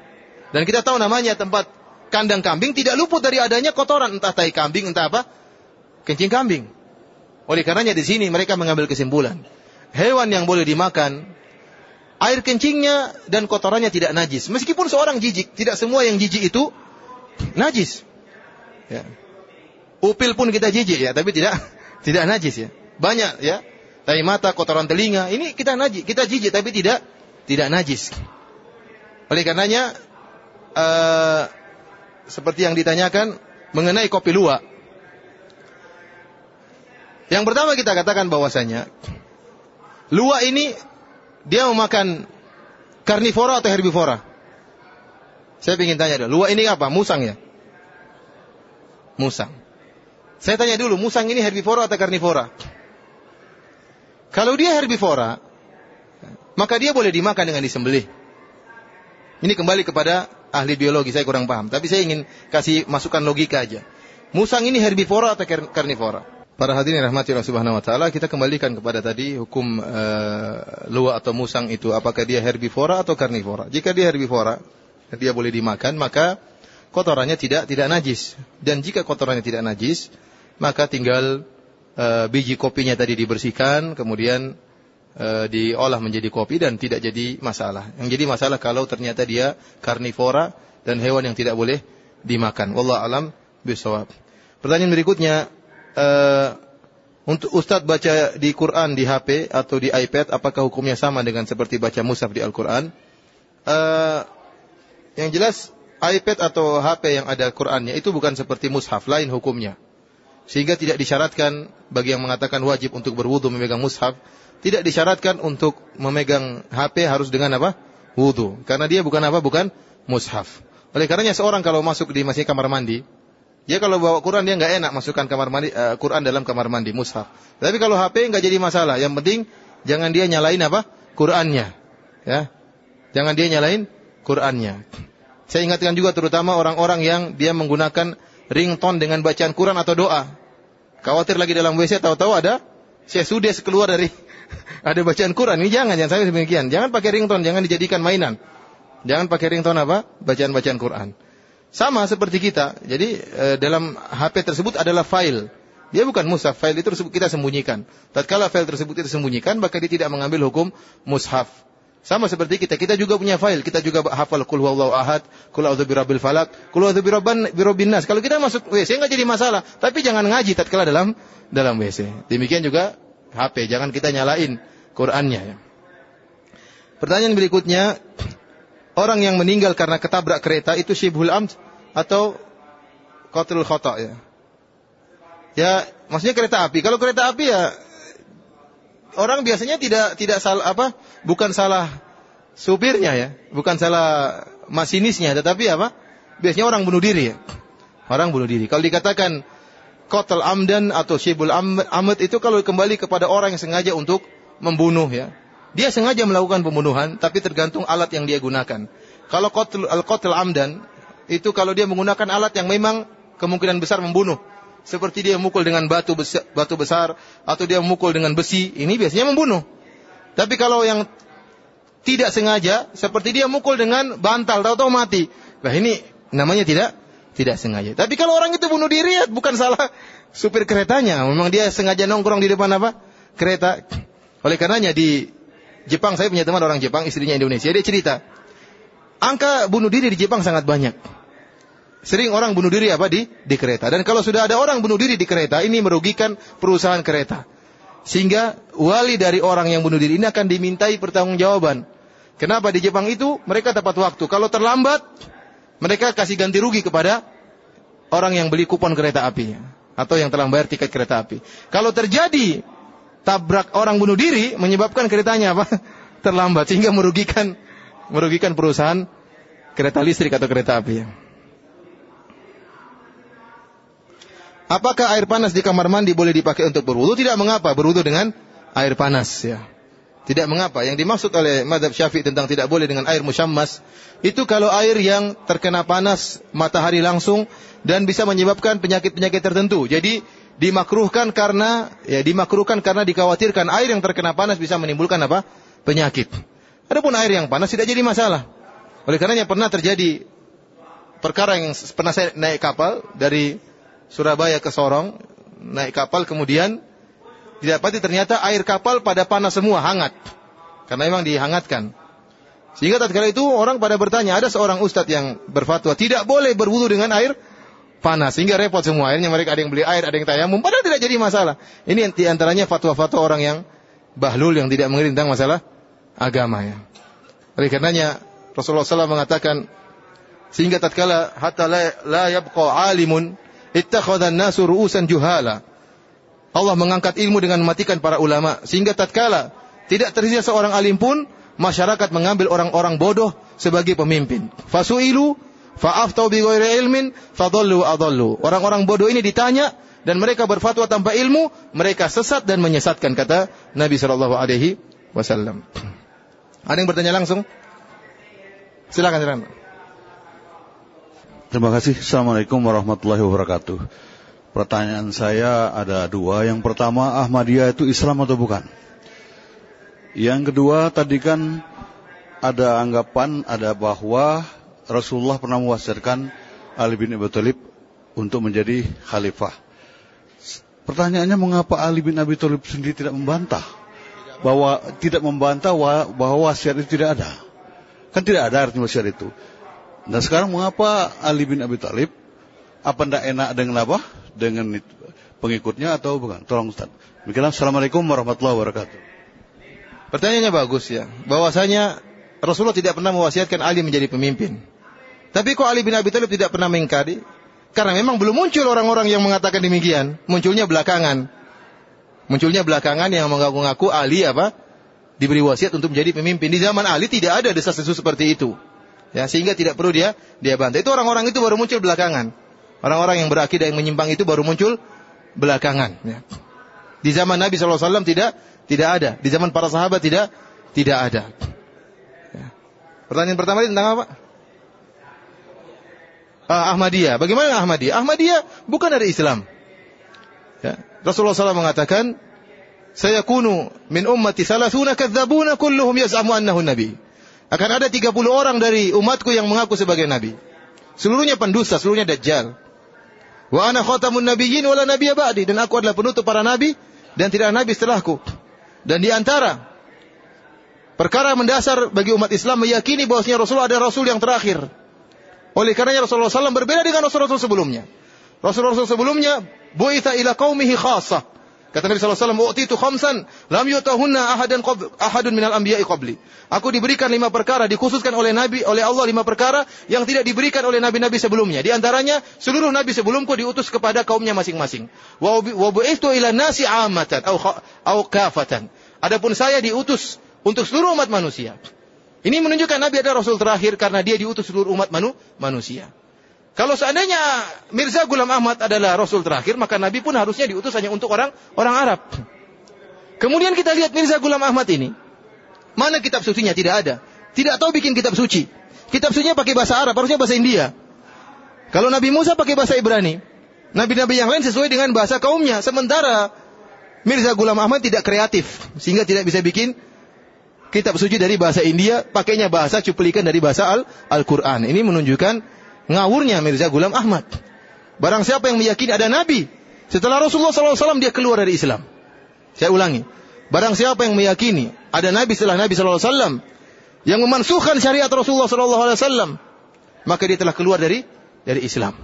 Dan kita tahu namanya tempat kandang kambing tidak luput dari adanya kotoran. Entah tai kambing, entah apa. Kencing kambing. Oleh karenanya di sini mereka mengambil kesimpulan. Hewan yang boleh dimakan, air kencingnya dan kotorannya tidak najis. Meskipun seorang jijik, tidak semua yang jijik itu najis. Ya. Upil pun kita jijik ya, tapi tidak tidak najis ya. Banyak ya. Tai mata, kotoran telinga, ini kita najis, kita jijik tapi tidak tidak najis. Oleh karenanya uh, seperti yang ditanyakan mengenai kopi luwak. Yang pertama kita katakan bahwasanya luwak ini dia memakan karnivora atau herbivora? Saya ingin tanya dulu. Luwak ini apa? Musang ya? Musang. Saya tanya dulu, musang ini herbivora atau karnivora? Kalau dia herbivora, maka dia boleh dimakan dengan disembelih. Ini kembali kepada ahli biologi, saya kurang paham. Tapi saya ingin kasih masukan logika aja. Musang ini herbivora atau karnivora? Para hadirin rahmati Allah Subhanahu wa taala, kita kembalikan kepada tadi hukum uh, luwak atau musang itu apakah dia herbivora atau karnivora? Jika dia herbivora, dia boleh dimakan, maka kotorannya tidak tidak najis. Dan jika kotorannya tidak najis, maka tinggal uh, biji kopinya tadi dibersihkan, kemudian uh, diolah menjadi kopi dan tidak jadi masalah. Yang jadi masalah kalau ternyata dia karnivora dan hewan yang tidak boleh dimakan. Wallah alam bisawab. Pertanyaan berikutnya, uh, untuk Ustadz baca di Quran di HP atau di iPad, apakah hukumnya sama dengan seperti baca mushaf di Al-Quran? Uh, yang jelas iPad atau HP yang ada Qurannya itu bukan seperti mushaf, lain hukumnya. Sehingga tidak disyaratkan bagi yang mengatakan wajib untuk berwudu memegang mushaf, tidak disyaratkan untuk memegang HP harus dengan apa? Wudu. Karena dia bukan apa? Bukan mushaf. Oleh karenanya seorang kalau masuk di masjid kamar mandi, dia kalau bawa Quran dia nggak enak masukkan kamar mandi uh, Quran dalam kamar mandi mushaf. Tapi kalau HP nggak jadi masalah. Yang penting jangan dia nyalain apa? Qurannya. Ya. Jangan dia nyalain Qurannya. Saya ingatkan juga terutama orang-orang yang dia menggunakan ringtone dengan bacaan Quran atau doa. Khawatir lagi dalam WC tahu-tahu ada saya sudah keluar dari ada bacaan Quran. Ini jangan, jangan sampai demikian. Jangan pakai ringtone, jangan dijadikan mainan. Jangan pakai ringtone apa? Bacaan-bacaan Quran. Sama seperti kita. Jadi e, dalam HP tersebut adalah file. Dia bukan mushaf, file itu kita sembunyikan. Tatkala file tersebut kita sembunyikan, maka dia tidak mengambil hukum mushaf. Sama seperti kita, kita juga punya file, kita juga hafal kul huwallahu ahad, kul a'udzu birabbil falak, kul a'udzu birabbin nas. Kalau kita masuk WC enggak jadi masalah, tapi jangan ngaji tatkala dalam dalam WC. Demikian juga HP, jangan kita nyalain Qur'annya ya. Pertanyaan berikutnya, orang yang meninggal karena ketabrak kereta itu syibhul amd atau qatlul khata ya. Ya, maksudnya kereta api. Kalau kereta api ya orang biasanya tidak tidak salah apa? Bukan salah supirnya ya, bukan salah masinisnya, tetapi apa? Biasanya orang bunuh diri ya. Orang bunuh diri. Kalau dikatakan qatl amdan atau syibul amd itu kalau kembali kepada orang yang sengaja untuk membunuh ya. Dia sengaja melakukan pembunuhan, tapi tergantung alat yang dia gunakan. Kalau qatl al-qatl amdan itu kalau dia menggunakan alat yang memang kemungkinan besar membunuh. Seperti dia memukul dengan batu besar, batu besar atau dia memukul dengan besi, ini biasanya membunuh. Tapi kalau yang tidak sengaja, seperti dia memukul dengan bantal, tahu-tahu mati. Nah ini namanya tidak tidak sengaja. Tapi kalau orang itu bunuh diri, ya bukan salah supir keretanya. Memang dia sengaja nongkrong di depan apa? Kereta. Oleh karenanya di Jepang, saya punya teman orang Jepang, istrinya Indonesia. Dia cerita, angka bunuh diri di Jepang sangat banyak. Sering orang bunuh diri apa di di kereta. Dan kalau sudah ada orang bunuh diri di kereta, ini merugikan perusahaan kereta. Sehingga wali dari orang yang bunuh diri ini akan dimintai pertanggungjawaban. Kenapa di Jepang itu mereka tepat waktu. Kalau terlambat, mereka kasih ganti rugi kepada orang yang beli kupon kereta api atau yang telah bayar tiket kereta api. Kalau terjadi tabrak orang bunuh diri menyebabkan keretanya apa? terlambat sehingga merugikan merugikan perusahaan kereta listrik atau kereta api. Apakah air panas di kamar mandi boleh dipakai untuk berwudu? Tidak mengapa berwudu dengan air panas ya. Tidak mengapa. Yang dimaksud oleh madhab syafi'i tentang tidak boleh dengan air musyammas, itu kalau air yang terkena panas matahari langsung dan bisa menyebabkan penyakit-penyakit tertentu. Jadi dimakruhkan karena ya dimakruhkan karena dikhawatirkan air yang terkena panas bisa menimbulkan apa? penyakit. Adapun air yang panas tidak jadi masalah. Oleh karenanya pernah terjadi perkara yang pernah saya naik kapal dari Surabaya ke Sorong, naik kapal kemudian didapati ternyata air kapal pada panas semua, hangat. Karena memang dihangatkan. Sehingga tatkala itu orang pada bertanya, ada seorang ustadz yang berfatwa tidak boleh berwudu dengan air panas sehingga repot semua. Akhirnya mereka ada yang beli air, ada yang tayamum, padahal tidak jadi masalah. Ini di antaranya fatwa-fatwa orang yang bahlul yang tidak mengerti tentang masalah agama ya. Oleh karenanya Rasulullah SAW mengatakan sehingga tatkala hatta la, la yabqa alimun ittakhadhan nasu ru'usan juhala. Allah mengangkat ilmu dengan mematikan para ulama sehingga tatkala tidak tersisa seorang alim pun masyarakat mengambil orang-orang bodoh sebagai pemimpin. Fasuilu fa'aftau bi ghairi ilmin fadallu adallu. Orang-orang bodoh ini ditanya dan mereka berfatwa tanpa ilmu, mereka sesat dan menyesatkan kata Nabi sallallahu alaihi wasallam. Ada yang bertanya langsung? Silakan silakan. Terima kasih. Assalamualaikum warahmatullahi wabarakatuh. Pertanyaan saya ada dua. Yang pertama, Ahmadiyah itu Islam atau bukan? Yang kedua, tadi kan ada anggapan ada bahwa Rasulullah pernah mewasiatkan Ali bin Abi Thalib untuk menjadi khalifah. Pertanyaannya mengapa Ali bin Abi Thalib sendiri tidak membantah bahwa tidak membantah bahwa wasiat itu tidak ada? Kan tidak ada artinya wasiat itu. Dan sekarang mengapa Ali bin Abi Thalib apa tidak enak dengan apa? Dengan pengikutnya atau bukan? Tolong Ustaz. Demikian Assalamualaikum warahmatullahi wabarakatuh. Pertanyaannya bagus ya. Bahwasanya Rasulullah tidak pernah mewasiatkan Ali menjadi pemimpin. Tapi kok Ali bin Abi Thalib tidak pernah mengingkari? Karena memang belum muncul orang-orang yang mengatakan demikian. Munculnya belakangan. Munculnya belakangan yang mengaku-ngaku Ali apa? Diberi wasiat untuk menjadi pemimpin. Di zaman Ali tidak ada desas-desus seperti itu. Ya, sehingga tidak perlu dia dia bantah. Itu orang-orang itu baru muncul belakangan. Orang-orang yang berakidah yang menyimpang itu baru muncul belakangan. Ya. Di zaman Nabi SAW tidak tidak ada. Di zaman para sahabat tidak tidak ada. Ya. Pertanyaan pertama ini tentang apa? Ah, Ahmadiyah. Bagaimana Ahmadiyah? Ahmadiyah bukan dari Islam. Ya. Rasulullah SAW mengatakan, saya kunu min ummati salasuna kadzabuna kulluhum yaz'amu annahu nabi. Akan ada 30 orang dari umatku yang mengaku sebagai nabi. Seluruhnya pendusta, seluruhnya dajjal. Wa ana khatamun nabiyyin wala nabiyya ba'di dan aku adalah penutup para nabi dan tidak ada nabi setelahku. Dan di antara perkara mendasar bagi umat Islam meyakini bahwasanya Rasulullah adalah rasul yang terakhir. Oleh karenanya Rasulullah SAW berbeda dengan Rasul-Rasul sebelumnya. Rasul-Rasul sebelumnya bu'itha ila qaumihi khassah. Kata Nabi SAW, itu khamsan, lam yutahunna ahadan qab, ahadun minal anbiya'i qabli. Aku diberikan lima perkara, dikhususkan oleh Nabi, oleh Allah lima perkara yang tidak diberikan oleh Nabi-Nabi sebelumnya. Di antaranya, seluruh Nabi sebelumku diutus kepada kaumnya masing-masing. Wa bu'ithu ila nasi amatan, au kafatan. Adapun saya diutus untuk seluruh umat manusia. Ini menunjukkan Nabi adalah Rasul terakhir karena dia diutus seluruh umat manu, manusia. Kalau seandainya Mirza Gulam Ahmad adalah Rasul terakhir, maka Nabi pun harusnya diutus hanya untuk orang orang Arab. Kemudian kita lihat Mirza Gulam Ahmad ini. Mana kitab sucinya? Tidak ada. Tidak tahu bikin kitab suci. Kitab sucinya pakai bahasa Arab, harusnya bahasa India. Kalau Nabi Musa pakai bahasa Ibrani. Nabi-nabi yang lain sesuai dengan bahasa kaumnya. Sementara Mirza Gulam Ahmad tidak kreatif. Sehingga tidak bisa bikin kitab suci dari bahasa India. Pakainya bahasa cuplikan dari bahasa Al-Quran. Ini menunjukkan ngawurnya Mirza Gulam Ahmad. Barang siapa yang meyakini ada Nabi, setelah Rasulullah SAW dia keluar dari Islam. Saya ulangi. Barang siapa yang meyakini ada Nabi setelah Nabi SAW, yang memansuhkan syariat Rasulullah SAW, maka dia telah keluar dari dari Islam.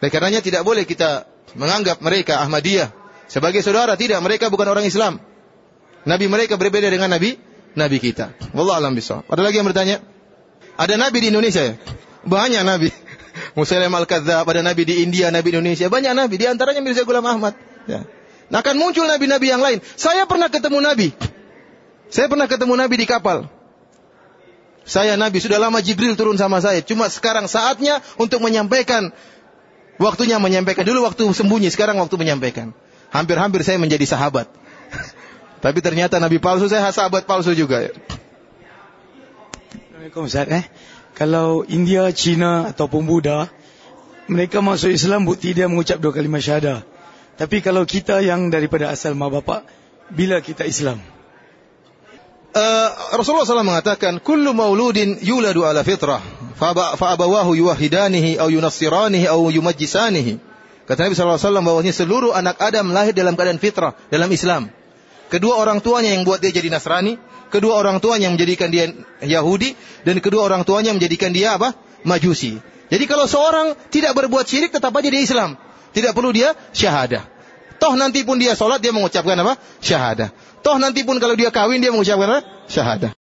Oleh karenanya tidak boleh kita menganggap mereka Ahmadiyah sebagai saudara. Tidak, mereka bukan orang Islam. Nabi mereka berbeda dengan Nabi Nabi kita. Wallah alam bisa. Ada lagi yang bertanya? Ada Nabi di Indonesia ya? Banyak nabi. Musailim al-Kadzab, ada nabi di India, nabi di Indonesia, banyak nabi. Di antaranya Mirza Ghulam Ahmad. Ya. Nah akan muncul nabi-nabi yang lain. Saya pernah ketemu nabi. Saya pernah ketemu nabi di kapal. Saya nabi, sudah lama Jibril turun sama saya. Cuma sekarang saatnya untuk menyampaikan. Waktunya menyampaikan. Dulu waktu sembunyi, sekarang waktu menyampaikan. Hampir-hampir saya menjadi sahabat. Tapi ternyata nabi palsu, saya sahabat palsu juga. Assalamualaikum Ustaz. Eh? kalau India, China ataupun Buddha, mereka masuk Islam bukti dia mengucap dua kalimat syahadah. Tapi kalau kita yang daripada asal mak bapak, bila kita Islam? Uh, Rasulullah SAW mengatakan, "Kullu mauludin yuladu ala fitrah, fa'abawahu yuwahidanihi au yunassiranihi au yumajjisanihi." Kata Nabi SAW bahwasanya seluruh anak Adam lahir dalam keadaan fitrah, dalam Islam. Kedua orang tuanya yang buat dia jadi Nasrani, kedua orang tuanya yang menjadikan dia Yahudi, dan kedua orang tuanya menjadikan dia apa? Majusi. Jadi kalau seorang tidak berbuat syirik tetap aja dia Islam. Tidak perlu dia syahadah. Toh nanti pun dia sholat dia mengucapkan apa? Syahadah. Toh nanti pun kalau dia kawin dia mengucapkan apa? Syahadah.